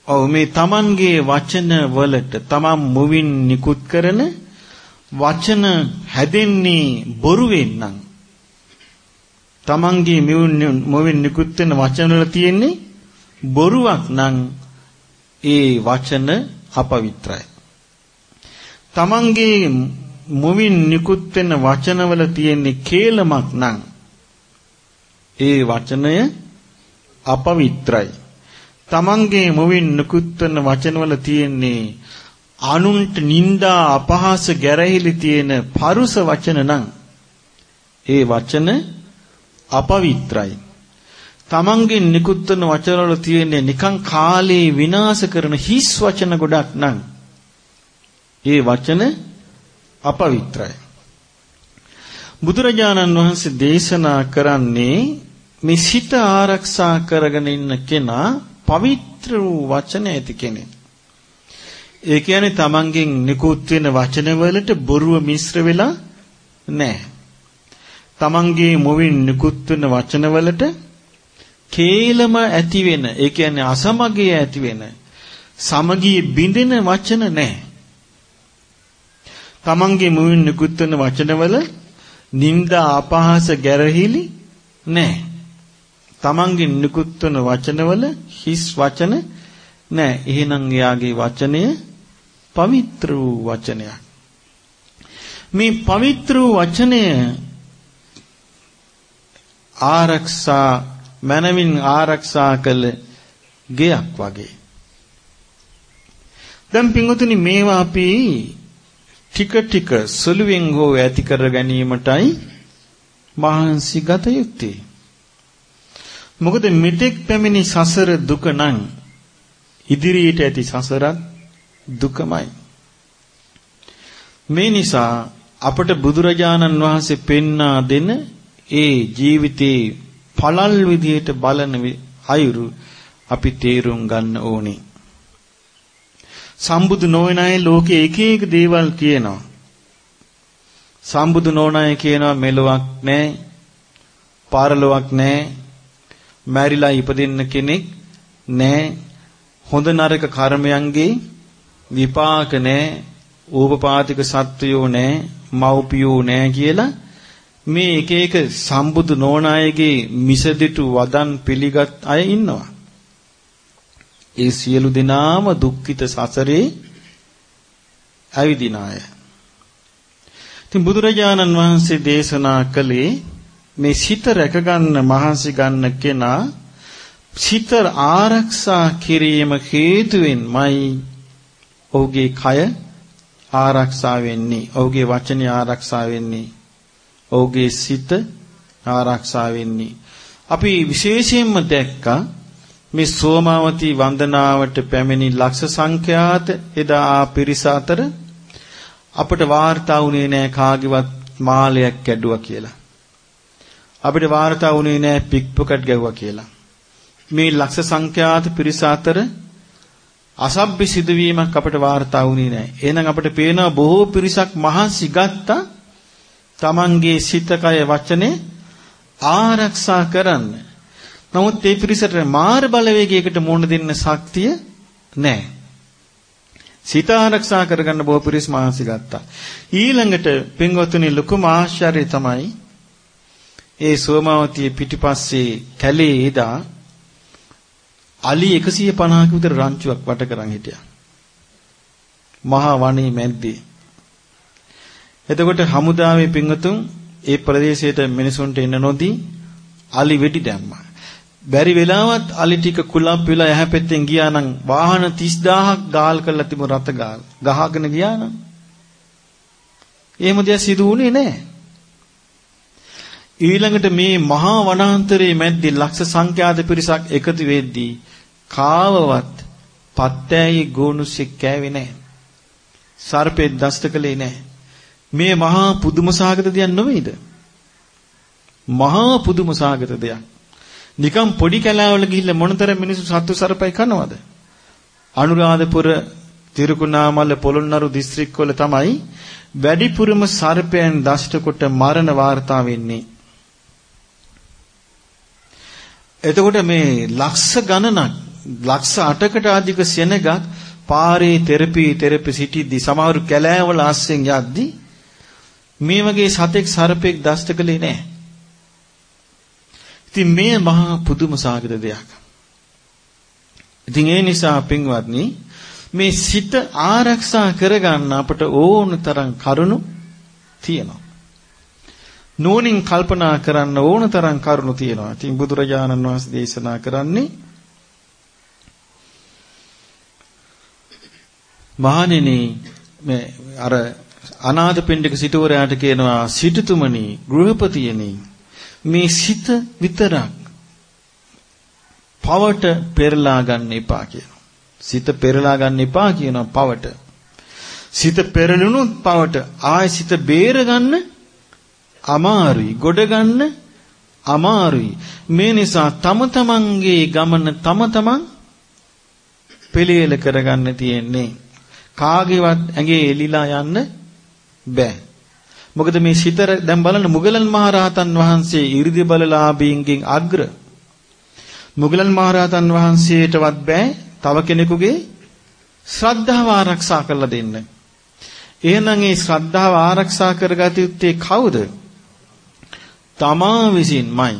ඔව් මේ Tamanගේ වචන වලට Taman මුවින් නිකුත් කරන වචන හැදෙන්නේ බොරුවෙන් නම් Tamanගේ මුවින් නිකුත් වෙන වචන වල තියෙන්නේ බොරුවක් නම් ඒ වචන අපවිත්‍රයි. Tamanගේ මුවින් නිකුත් වෙන වචනවල තියෙන්නේ කේලමක් නම් ඒ වචනය අපවිත්‍රයි. තමන්ගේ මුවින් නිකුත් වෙන වචනවල තියෙන්නේ අනුන්ට නිନ୍ଦා අපහාස ගැරහිලි තියෙන පරුස වචන නම් ඒ වචන අපවිත්‍රයි. තමන්ගෙන් නිකුත් වෙන වචනවල තියෙන්නේ නිකං කාලේ විනාශ කරන හිස් වචන ගොඩක් නම් ඒ වචන අපවිත්‍රයි. බුදුරජාණන් වහන්සේ දේශනා කරන්නේ මේ සිත ආරක්ෂා කරගෙන ඉන්න කෙනා පවිත්‍ර වූ වචන ඇති කෙනෙක්. ඒ කියන්නේ තමන්ගෙන් නිකුත් වෙන වචන වලට බොරුව මිශ්‍ර වෙලා නැහැ. තමන්ගේ මොවින් නිකුත් වෙන වචන වලට කේලම ඇති වෙන, ඒ කියන්නේ අසමගිය ඇති වෙන, සමගිය බිඳෙන වචන නැහැ. තමන්ගේ මුවින් නිකුත් වෙන වචනවල නිന്ദා අපහාස ගැරහිලි නැහැ. තමන්ගේ නිකුත් වෙන වචනවල හිස් වචන නැහැ. එහෙනම් එයාගේ වචනය පවිත්‍ර වූ වචනයක්. මේ පවිත්‍ර වූ වචනය ආරක්ෂා මනමින් ආරක්ෂා කළ ගෙයක් වගේ. දැන් පින්වතුනි මේවා අපි ටික ටික සුළුවෙන් හෝ ඇති කර ගැනීමටයි මහන්සි ගත යුත්තේ. මොකද මෙතෙක් පැමිණි සසර දුක නම් ඉදිරියට ඇති සසරත් දුකමයි. මේ නිසා අපට බුදුරජාණන් වහන්සේ පෙන්වා දෙන ඒ ජීවිතේ පළල් විදියට බලන අයුරු අපි තේරුම් ගන්න ඕනේ. සම්බුදු නොවන අය ලෝකේ එක එක දේවල් කියනවා. සම්බුදු නොවන අය කියනවා මෙලොවක් නැහැ. පාරලොවක් නැහැ. මැරිලා ඉපදෙන්න කෙනෙක් නැහැ. හොඳ නරක කර්මයන්ගේ විපාක නැහැ. ඕපපාතික සත්වයෝ නැහැ. මව්පියෝ නැහැ කියලා මේ එක එක සම්බුදු නොවන අයගේ මිසදිටු වදන් පිළිගත් අය ඉන්නවා. ඒ සියලු දෙනාම දුක්ඛිත සසරේ ඇවිදින අය. ඉතින් බුදුරජාණන් වහන්සේ දේශනා කළේ මේ සිත රැකගන්න මහන්සි ගන්න කෙනා සිත ආරක්ෂා කිරීම හේතුවෙන්මයි ඔහුගේ කය ආරක්ෂා වෙන්නේ. ඔහුගේ වචනේ ආරක්ෂා වෙන්නේ. ඔහුගේ සිත ආරක්ෂා වෙන්නේ. අපි විශේෂයෙන්ම දැක්කා මේ සෝමාවතී වන්දනාවට පැමිණි ලක්ෂ සංඛ්‍යාත එදා පිරිස අතර අපට වාර්තා වුණේ නෑ කාගේවත් මාලයක් කැඩුවා කියලා. අපිට වාර්තා වුණේ නෑ පික්පොකට් ගැහුවා කියලා. මේ ලක්ෂ සංඛ්‍යාත පිරිස අතර අසභ්‍ය සිදුවීමක් අපට වාර්තා වුණේ නෑ. එහෙනම් අපිට පේනවා බොහෝ පිරිසක් මහන්සි ගත්තා Tamanගේ සිත කය වචනේ ආරක්ෂා කරන්න. නමුත් ඒ පිරිසට මාර බලවේගයකට මුහුණ දෙන්න ශක්තිය නැහැ. සිත ආරක්ෂා කරගන්න බොහෝ පිරිස් මහන්සි ගත්තා. ඊළඟට පින්වතුනි ලොකුම ආශ්චර්යය තමයි ඒ සෝමාවතිය පිටිපස්සේ කැලේ ඉදා අලි 150ක විතර රංචුවක් වට කරන් හිටියා. මහා වනයේ මැද්දේ. එතකොට හමුදාවේ පින්වතුන් ඒ ප්‍රදේශයට මිනිසුන්ට එන්න නොදී අලි වෙඩි දැම්මා. බැරි වෙලාවත් අලි ටික කුලප් වෙලා එහා පැත්තෙන් ගියා නම් වාහන 30000ක් ගාල් කරලා තිබුණ රත ගාල් ගහගෙන ගියා නම් එහෙම දෙයක් සිදු වුණේ නැහැ. ඊළඟට මේ මහා වනාන්තරයේ මැද්දේ ලක්ෂ සංඛ්‍යාත පිරිසක් එකතු වෙද්දී කාවවත් පත්තෑයි ගෝනුස්සෙක් කෑවේ නැහැ. සර්පෙක් දෂ්ට කළේ නැහැ. මේ මහා පුදුම සාගත දෙයක් නෙවෙයිද? මහා පුදුම සාගත දෙයක්. නිකම් පොඩි කැලෑවල ගිහිල්ලා මොනතර මිනිස්සු සත්තු සර්පයි කනවද? අනුරාධපුර තිරුකුණාමල පොළොන්නරු දිස්ත්‍රික්කවල තමයි වැඩිපුරම සර්පයන් දෂ්ට කොට මරණ වාර්තා වෙන්නේ. එතකොට මේ ලක්ෂ ගණනක් ලක්ෂ 8කට අධික සෙනගක් පාරේ තෙරපි තෙරපි සිටිද්දි සමහරු කැලෑවල ආස්සෙන් යද්දි මේ වගේ සතෙක් සර්පෙක් දෂ්ට කළේ නැහැ. ඉතින් මේ මහා පුදුම සාගත දෙයක්. ඉතින් ඒ නිසා පින්වත්නි මේ සිත ආරක්ෂා කරගන්න අපට ඕන තරම් කරුණු තියෙනවා. නෝනින් කල්පනා කරන්න ඕන තරම් කරුණු තියෙනවා. ඉතින් බුදුරජාණන් වහන්සේ දේශනා කරන්නේ මහණෙනි මේ අර අනාථපිණ්ඩික සිටුවරයාට කියනවා සිටුතුමනි ගෘහපතියනි මේ සිත විතරක් පවට පෙරලා ගන්න එපා කියනවා. සිත පෙරලා ගන්න එපා කියනවා පවට. සිත පෙරළුණොත් පවට ආය සිත බේර ගන්න අමාරුයි. ගොඩ ගන්න අමාරුයි. මේ නිසා තම තමන්ගේ ගමන තම තමන් පිළියෙල කරගන්න තියෙන්නේ. කාගේවත් ඇඟේ එලිලා යන්න බෑ. මොකද මේ සිතර දැන් බලන්න මුගලන් මහරහතන් වහන්සේ 이르දි බලලාභීන්ගෙන් අග්‍ර මුගලන් මහරහතන් වහන්සේටවත් බෑ තව කෙනෙකුගේ ශ්‍රද්ධාව ආරක්ෂා කරලා දෙන්න. එහෙනම් ඒ ශ්‍රද්ධාව ආරක්ෂා කරගත යුත්තේ කවුද? තමා විසින්මයි.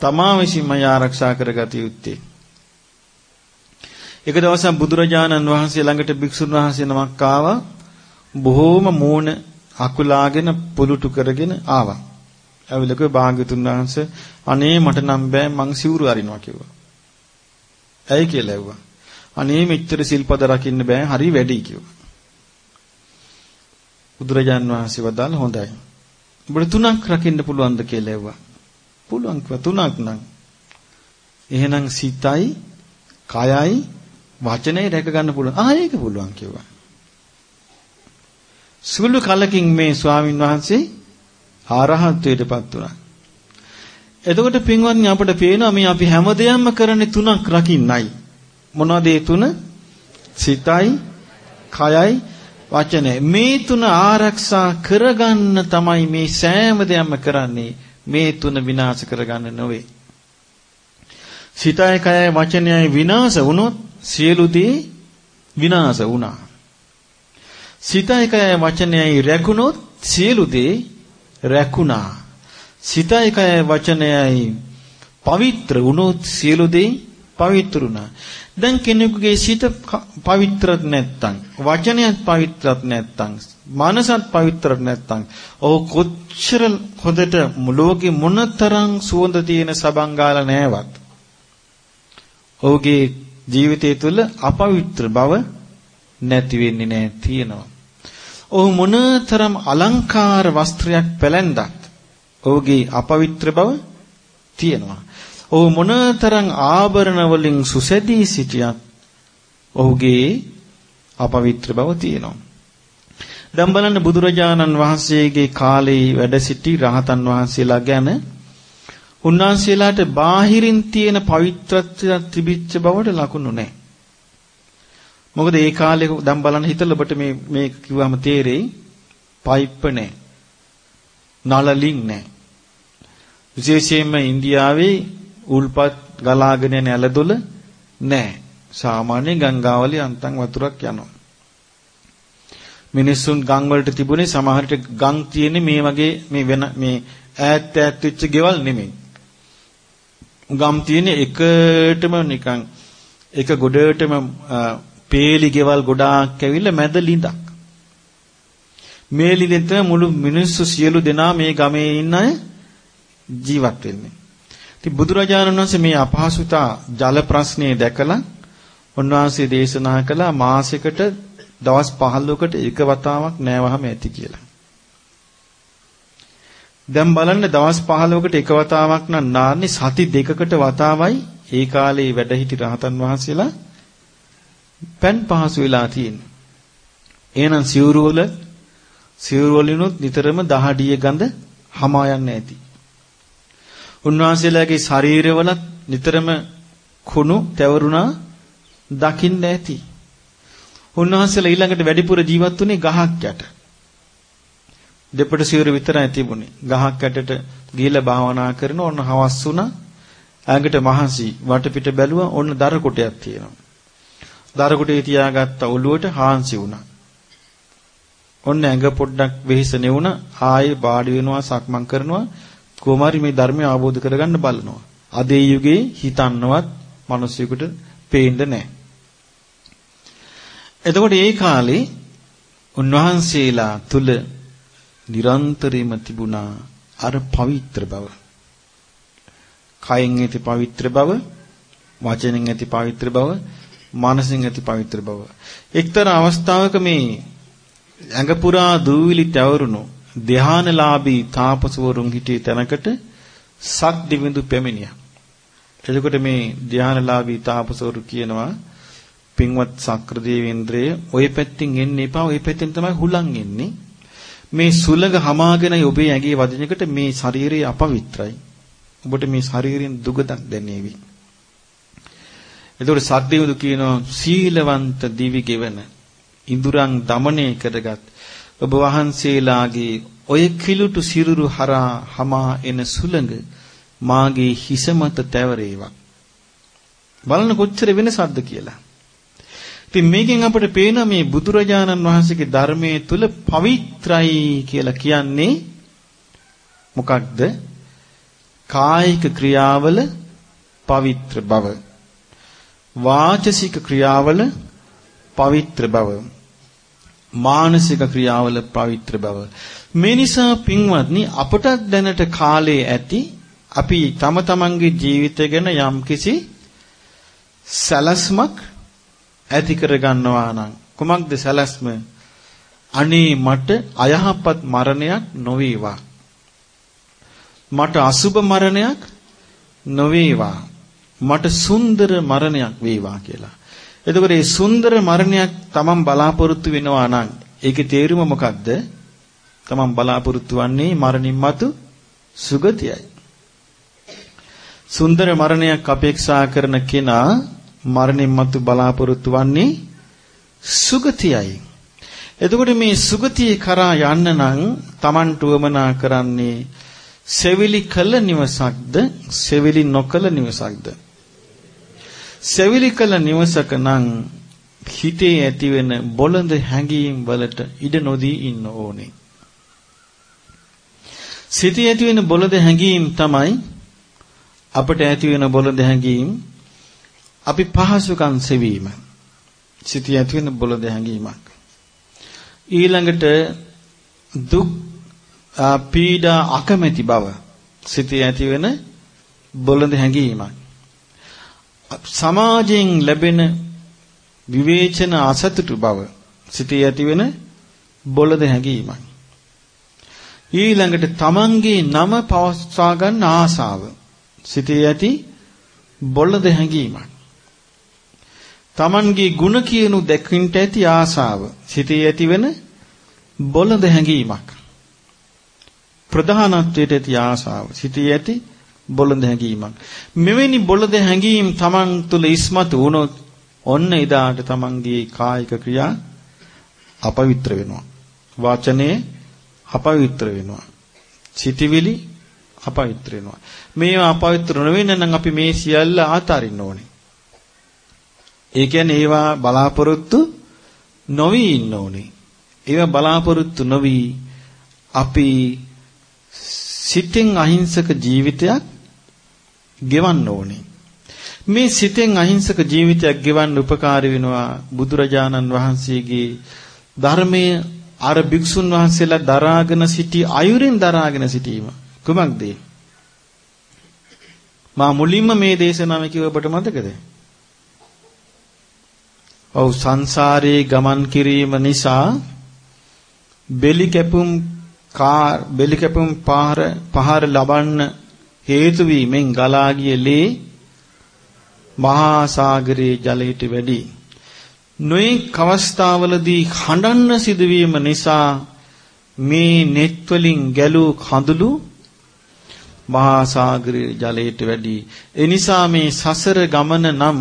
තමා විසින්මයි ආරක්ෂා කරගත යුත්තේ. එක දවසක් බුදුරජාණන් වහන්සේ ළඟට භික්ෂුන් වහන්සේ නමක් ආවා. බොහෝම මූණ අකුලාගෙන පුලුටු කරගෙන ආවා. ඇවිල්ලා කිව්වා භාග්‍යතුන් වහන්සේ අනේ මට නම් බෑ මං සිවුරු අරිනවා කිව්වා. ඇයි කියලා ඇහුවා. අනේ මෙච්චර සිල්පද රකින්න බෑ හරි වැඩි කිව්වා. බුදුරජාන් වහන්සේ වදාළ හොඳයි. ඔබට තුනක් රකින්න පුළුවන්ද කියලා ඇහුවා. පුළුවන් කිව්වා තුනක් නම්. එහෙනම් සිතයි, කයයි, වචනයයි රැක ගන්න පුළුවන්. ආ ඒක පුළුවන් කිව්වා. සුළු කලකින් මේ ස්වාමින් වහන්සේ ආරහත්ත්වයටපත් වුණා. එතකොට පින්වත්නි අපිට පේනවා මේ අපි හැමදේම කරන්නේ තුනක් රකින්නයි. මොනවද ඒ තුන? සිතයි, කයයි, වචනයයි. මේ තුන ආරක්ෂා කරගන්න තමයි මේ සෑම දෙයක්ම කරන්නේ. මේ තුන විනාශ කරගන්න නෙවෙයි. සිතයි, කයයි, වචනයයි විනාශ වුණොත් සියලු දේ විනාශ වුණා. සිතයි, කයයි, වචනයයි රැකුණොත් සියලු දේ රැකුණා. සිතයි කයයි වචනයයි පවිත්‍ර වුණොත් සියලු දේ පවිත්‍රුණා. දැන් කෙනෙකුගේ සිත පවිත්‍රත් නැත්තම් වචනයත් පවිත්‍රත් නැත්තම් මනසත් පවිත්‍රත් නැත්තම් ඔහු කොච්චර හොඳට ලෝකෙ මොනතරම් සුවඳ තියෙන සබංගාල නැවත් ඔහුගේ ජීවිතය තුළ අපවිත්‍ර බව නැති වෙන්නේ නැහැ තියෙනවා. ඔහු මොනතරම් අලංකාර වස්ත්‍රයක් පැලැන්දත් ඔහුගේ අපවිත්‍ර බව තියෙනවා. ඔහු මොනතරම් ආභරණ වලින් සුසැදී සිටියත් ඔහුගේ අපවිත්‍ර බව තියෙනවා. දැන් බලන්න බුදුරජාණන් වහන්සේගේ කාලේ වැඩ සිටි රහතන් වහන්සේලා ගැන උන්වහන්සේලාට බාහිරින් තියෙන පවිත්‍රත්වයක් තිබිච්ච බවට ලකුණු නැහැ. මොකද ඒ කාලේ දැන් බලන්න හිතලා ඔබට මේ මේ කිව්වම තේරෙයි පයිප් නැහැ. නලලින් නැහැ. විශේෂයෙන්ම ඉන්දියාවේ උල්පත් ගලාගෙන යන ඇලදොල නැහැ. සාමාන්‍ය ගංගාවලිය අන්තම් වතුරක් යනවා. මිනිස්සුන් ගම් වලට තිබුණේ සමහරට ගම් තියෙන්නේ මේ වගේ මේ වෙන මේ ඈත් ඈත් වෙච්ච ගෙවල් නෙමෙයි. ගම් තියෙන්නේ එකටම නිකන් එක ගොඩටම පේලි ගෙවල් ගොඩාක් ඇවිල්ලා මැද ලිඳක්. මේ ලිඳෙන් තමයි මුළු මිනිස්සු සියලු දෙනා මේ ගමේ ඉන්න අය ජීවත් වෙන්නේ. ඉතින් බුදුරජාණන් වහන්සේ මේ අපහසුතා ජල ප්‍රශ්නේ දැකලා උන්වහන්සේ දේශනා කළා මාසෙකට දවස් 15කට එක වතාවක් නෑවහම ඇති කියලා. දැන් බලන්න දවස් 15කට එක වතාවක් නම් නාන්නේ සති දෙකකට වතාවයි ඒ කාලේ වැඩ සිටි රහතන් වහන්සේලා පෑන් පහසු වෙලා තියෙන්නේ. එහෙනම් සිවුරු වල සිවුරු වලිනුත් නිතරම දහඩිය ගඳ හමා යන්නේ නැති. උන්වහන්සේලාගේ ශරීරවලත් නිතරම කුණු තැවරුණා දකින්න ඇති. උන්වහන්සේලා ඊළඟට වැඩිපුර ජීවත් වුණේ ගහක් යට. දෙපට සිවුර විතරයි තිබුණේ. ගහක් යටට ගිහිල්ලා භාවනා කරන ඔන්න හවස් වුණා. ඇඟට මහන්සි වටපිට බැලුවා ඔන්න දර කොටයක් තියෙනවා. දර කොටේ තියාගත්ත ඔළුවට හාන්සි වුණා. ඔන්න ඇඟ පොඩ්ඩක් වෙහෙස නෙවුණා. ආයේ වාඩි වෙනවා සක්මන් කරනවා. කොමාරි මේ ධර්මය අවබෝධ කරගන්න බලනවා. අද ඒ යුගයේ හිතන්නවත් මිනිස්සුෙකුට පේන්න නැහැ. එතකොට ඒ කාලේ උන්වහන්සේලා තුල නිරන්තරයෙන්ම තිබුණා අර පවිත්‍ර බව. කයෙන් ඇති පවිත්‍ර බව, වචනෙන් ඇති පවිත්‍ර බව, මානසින් ඇති පවිත්‍ර බව. එක්තරා අවස්ථාවක මේ ඇඟ පුරා දූවිලි තවරුණු ධානලාභී තාපසවරුන් හිටියේ තැනකට සක් දිවිඳු පැමිණියා. එතකොට මේ ධානලාභී තාපසවරු කියනවා පින්වත් සක්‍රදේවේන්ද්‍රය ඔය පැත්තෙන් එන්න එපා ඔය පැත්තෙන් තමයි හුලං එන්නේ. මේ සුලඟ හමාගෙන ඔබේ ඇඟේ වදිනකොට මේ ශරීරය අපවිත්‍රයි. ඔබට මේ ශරීරයෙන් දුගඳක් දැනේවි. එතකොට සද්දේවදු කියනවා සීලවන්ත දිවි ගෙවන ඉඳුරන් দমনය කරගත් ඔබ වහන්සේලාගේ ඔය කිලුටු සිරුරු හරහා hama එන සුළඟ මාගේ හිස මත තැවරේවා. බලන්න කොච්චර වෙනසක්ද කියලා. ඉතින් මේකෙන් අපට පේන මේ බුදුරජාණන් වහන්සේගේ ධර්මයේ තුල පවිත්‍රායි කියලා කියන්නේ මොකක්ද? කායික ක්‍රියාවල පවිත්‍ර බව. වාචසික ක්‍රියාවල පවිත්‍ර බව. මානසික ක්‍රියාවල පවිත්‍ර බව. මේ නිසා පින්වත්නි අපට දැනට කාලේ ඇති අපි තම තමන්ගේ ජීවිතය ගැන යම්කිසි සැලස්මක් ඇති කර ගන්නවා නම් කුමක්ද සැලැස්ම? අනේ මට අයහපත් මරණයක් නොවේවා. මට අසුබ මරණයක් නොවේවා. මට සුන්දර මරණයක් වේවා කියලා. එතකොට මේ සුන්දර මරණයක් තමන් බලාපොරොත්තු වෙනවා නම් ඒකේ තේරුම මොකක්ද? තමන් බලාපොරොත්තු වන්නේ මරණින් මතු සුගතියයි. සුන්දර මරණයක් අපේක්ෂා කරන කෙනා මරණින් මතු බලාපොරොත්තු වන්නේ සුගතියයි. එතකොට මේ සුගතිය කරා යන්න නම් Tamanට උවමනා කරන්නේ සෙවිලි කළ නිවසක්ද සෙවිලි නොකළ නිවසක්ද සෙවිලි කළ නිවසක නම් හිතේ ඇතිවෙන බොළඳ හැඟීම් වලට ඉඩ නොදී ඉන්න ඕනේ. සිතේ ඇතිවෙන බොළඳ හැඟීම් තමයි අපට ඇතිවෙන බොළඳ හැඟීම් අපි පහසුකම් සෙවීම. සිටිය ඇති වෙන බොළඳ හැඟීමක්. ඊළඟට දුක් පීඩා අකමැති බව සිටිය ඇති වෙන බොළඳ හැඟීමක්. සමාජයෙන් ලැබෙන විවේචන අසතුටු බව සිටිය ඇති වෙන බොළඳ හැඟීමක් ඊළඟට තමන්ගේ නම පවස්වා ගන්න ආසාව සිටේ ඇති බොළඳ හැඟීමක් Tamanගේ ಗುಣ කියනු දැකින්ට ඇති ආසාව සිතේ ඇතිවෙන බොළඳ හැඟීමක්. ප්‍රධානත්වයට ඇති ආසාව සිතේ ඇති බොළඳ හැඟීමක්. මෙවැනි බොළඳ හැඟීම් Taman තුල ඉස්මතු වුණොත් ඔන්න එදාට Tamanගේ කායික ක්‍රියා අපවිත්‍ර වෙනවා. වාචනේ අපවිත්‍ර වෙනවා. සිතවිලි අපවිත්‍ර වෙනවා. මේවා අපවිත්‍ර නොවෙන්න නම් අපි මේ සියල්ල ආතරින්න ඕනේ. ඒ කියන්නේ ඒවා බලාපොරොත්තු නොවි ඉන්න ඕනේ. ඒවා බලාපොරොත්තු නොවි අපි සිතෙන් අහිංසක ජීවිතයක් ගෙවන්න ඕනේ. මේ සිතෙන් අහිංසක ජීවිතයක් ගෙවන්න උපකාරී වෙනවා බුදුරජාණන් වහන්සේගේ ධර්මයේ අර භික්ෂුන් වහන්සේලා දරාගෙන සිටි අයුරින් දරාගෙන සිටීම කුමක්ද? මා මුලින්ම මේ දේශනාව කිව්ව ඔබට මතකද? ඔව් සංසාරේ ගමන් කිරීම නිසා බෙලි කැපුම් කාර් බෙලි කැපුම් පහර පහර ලබන්න හේතු වීමෙන් ගලා ගිය ලේ මහා සාගරයේ ජලයට වැඩි. නොඑක් අවස්ථාවලදී හඬන්න සිදුවීම නිසා මේ net වලින් ගැලූ කඳුළු මහා සාගරයේ ජලයට වැඩි. ඒ නිසා මේ සසර ගමන නම්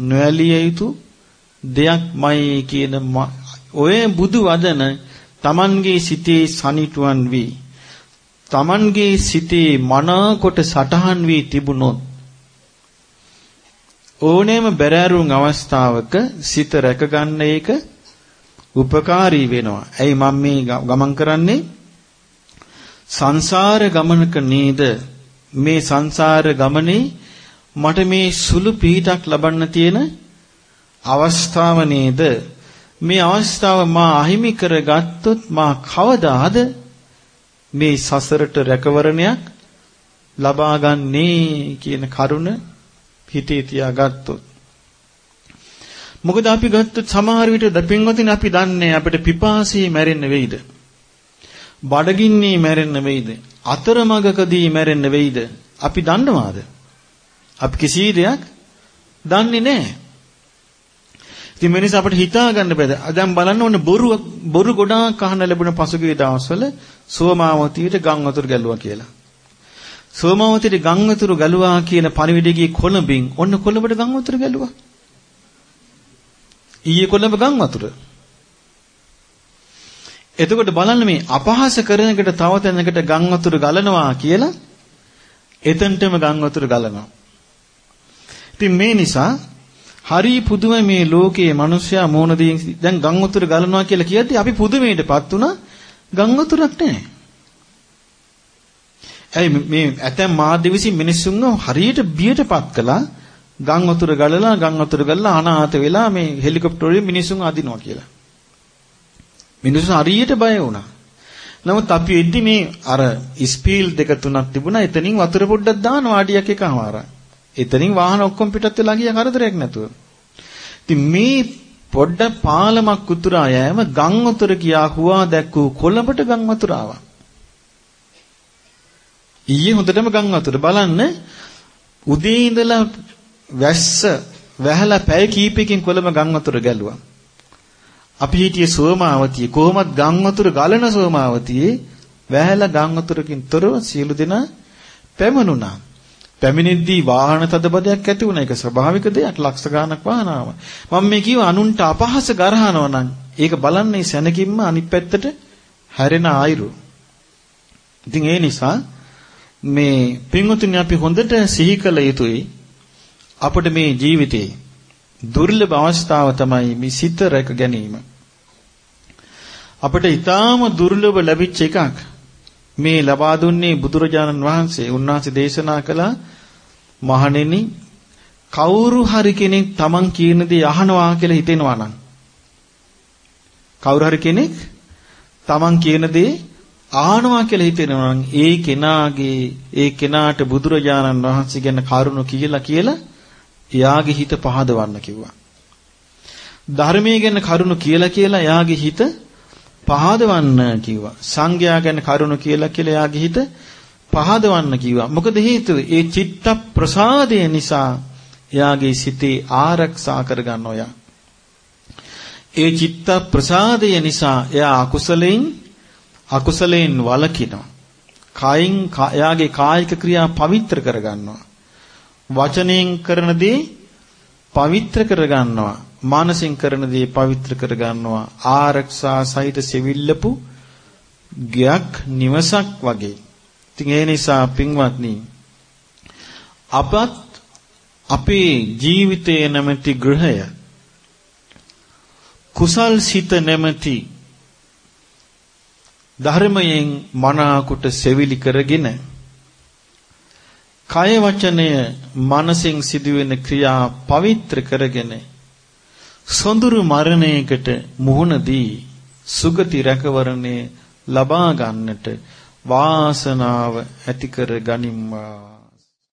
නොඇලිය යුතු දෙයක්මයි කියන ඔය බුදු වදන Tamanගේ සිතේ සනිටුවන් වී Tamanගේ සිතේ මනා කොට සටහන් වී තිබුණොත් ඕනෑම බැරෑරුම් අවස්ථාවක සිත රැකගන්න එක උපකාරී වෙනවා. ඇයි මම මේ ගමන් කරන්නේ? සංසාර ගමනක නේද මේ සංසාර ගමනේ මට මේ සුළු පීඩක් ලබන්න තියෙන අවස්ථාව නේද මේ අවස්ථාව මා අහිමි කරගත්තොත් මා කවදාද මේ සසරට රැකවරණයක් ලබා ගන්නේ කියන කරුණ හිතේ තියාගත්තොත්. මොකද අපි ගත්තොත් සමහර විට දපින්වතින් අපි දන්නේ අපිට පිපාසී මැරෙන්න වෙයිද? බඩගින්නේ මැරෙන්න වෙයිද? අතරමඟකදී මැරෙන්න වෙයිද? අපි දන්නවාද? අපි කිසි දෙයක් දන්නේ නැහැ. ඉතින් මේ නිසා අපිට හිතා ගන්න බෑ. දැන් බලන්න ඕනේ බොරු බොරු ගොඩාක් අහන්න ලැබුණ පසුගිය දවස්වල සෝමාවතියට ගම් වතුර ගැලුවා කියලා. සෝමාවතියට ගම් වතුර ගැලුවා කියන පණිවිඩය ගියේ කොළඹින්. ඔන්න කොළඹට ගම් වතුර ගැලුවා. ඊයේ කොළඹ ගම් වතුර. එතකොට බලන්න මේ අපහාස කරන එකට තව තැනකට ගම් වතුර ගලනවා කියලා එතනටම ගම් වතුර ගලනවා. ඉතින් මේ නිසා හරි පුදුම මේ ලෝකයේ මිනිස්සයා මෝන දැන් ගම් වතුර ගලනවා කියලා කියද්දි අපි පුදුමයටපත් වුණා ගම් වතුරක් නැහැ. ඇයි මේ ඇතැම් මාධ්‍ය විසින් මිනිස්සුන්ව හරියට බියටපත් කළා ගම් වතුර ගලලා ගම් වතුර ගලලා අනාථ වෙලා මේ හෙලිකොප්ටරේ මිනිස්සුන් අදිනවා කියලා. මිනිස්සු හරියට බය වුණා. නමුත් අපි එද්දි මේ අර ස්පීල් දෙක තුනක් තිබුණා එතනින් වතුර පොඩ්ඩක් දානවා අඩියක් එකමාරක්. එතනින් වාහන ඔක්කොම පිටත් වෙලා ගියා කරදරයක් නැතුව. ඉතින් මේ පොඩ්ඩ පාලමක් උතුරා යෑම ගම් උතුර කියා හුවා දැක්වූ කොළඹට ගම් වතුර ආවා. ඊයේ හොඳටම ගම් වතුර බලන්න උදේ ඉඳලා වැස්ස වැහලා පැය කීපයකින් කොළඹ ගම් වතුර ගැලුවා. අපි හිටියේ සෝමාවතියේ කොහොමත් ගම් වතුර ගලන සෝමාවතියේ වැහලා ගම් වතුරකින් තොරව සියලු දෙනා පැමනුණා. පැමිණෙද්දී වාහන තදබදයක් ඇති වුණා. ඒක ස්වභාවික දෙයක්. ලක්ෂ ගාණක් වාහන ආවා. මම මේ කියව අනුන්ට අපහාස ගරහනවා නම් ඒක බලන්නේ සැනකින්ම අනිත් පැත්තට හැරෙන ආයුරු. ඉතින් ඒ නිසා මේ පින්වතුනි අපි හොඳට සිහි කළ යුතුයි අපිට මේ ජීවිතේ දුර්ලභ අවස්ථාව තමයි මේ සිත රැක ගැනීම. අපිට ඊටාම දුර්ලභ ලැබිච්ච එකක්. මේ ලබා දුන්නේ බුදුරජාණන් වහන්සේ උන්වහන්සේ දේශනා කළ මහණෙනි කවුරු හරි කෙනෙක් Taman කියන දේ අහනවා කියලා හිතෙනවා නම් කවුරු හරි කෙනෙක් Taman කියන දේ ආනවා කියලා හිතෙනවා නම් ඒ කෙනාගේ ඒ කෙනාට බුදුරජාණන් වහන්සේ ගැන කරුණු කියලා කියලා එයාගේ හිත පහදවන්න කිව්වා. ධර්මයේ ගැන කරුණු කියලා කියලා එයාගේ හිත පහදවන්න කිව්වා. සංඝයා ගැන කරුණු කියලා කියලා එයාගේ හිත පහදවන්න කිව්වා. මොකද හේතුව? ඒ චිත්ත ප්‍රසාදය නිසා එයාගේ සිතේ ආරක්ෂා කරගන්න ඔයා. ඒ චිත්ත ප්‍රසාදය නිසා එයා අකුසලෙන් අකුසලෙන් වළකිනවා. කායින් එයාගේ කායික ක්‍රියා පවිත්‍ර කරගන්නවා. වචනයෙන් කරන දේ පවිත්‍ර කරගන්නවා. මානසින් කරන දේ පවිත්‍ර කර ගන්නවා ආරක්ෂා සහිත සෙවිල්ලපු ගයක් නිවසක් වගේ. ඉතින් ඒ නිසා පින්වත්නි අපත් අපේ ජීවිතයේ නැමැති ගෘහය කුසල් සිත නැමැති ධර්මයෙන් මනාකොට සෙවිලි කරගෙන කය වචනය මනසින් සිදුවෙන ක්‍රියා පවිත්‍ර කරගෙන සොඳුරු මරණයකට මුහුණ දී සුගති රැකවරණය ලබා ගන්නට වාසනාව ඇති කර ගනිම්වා.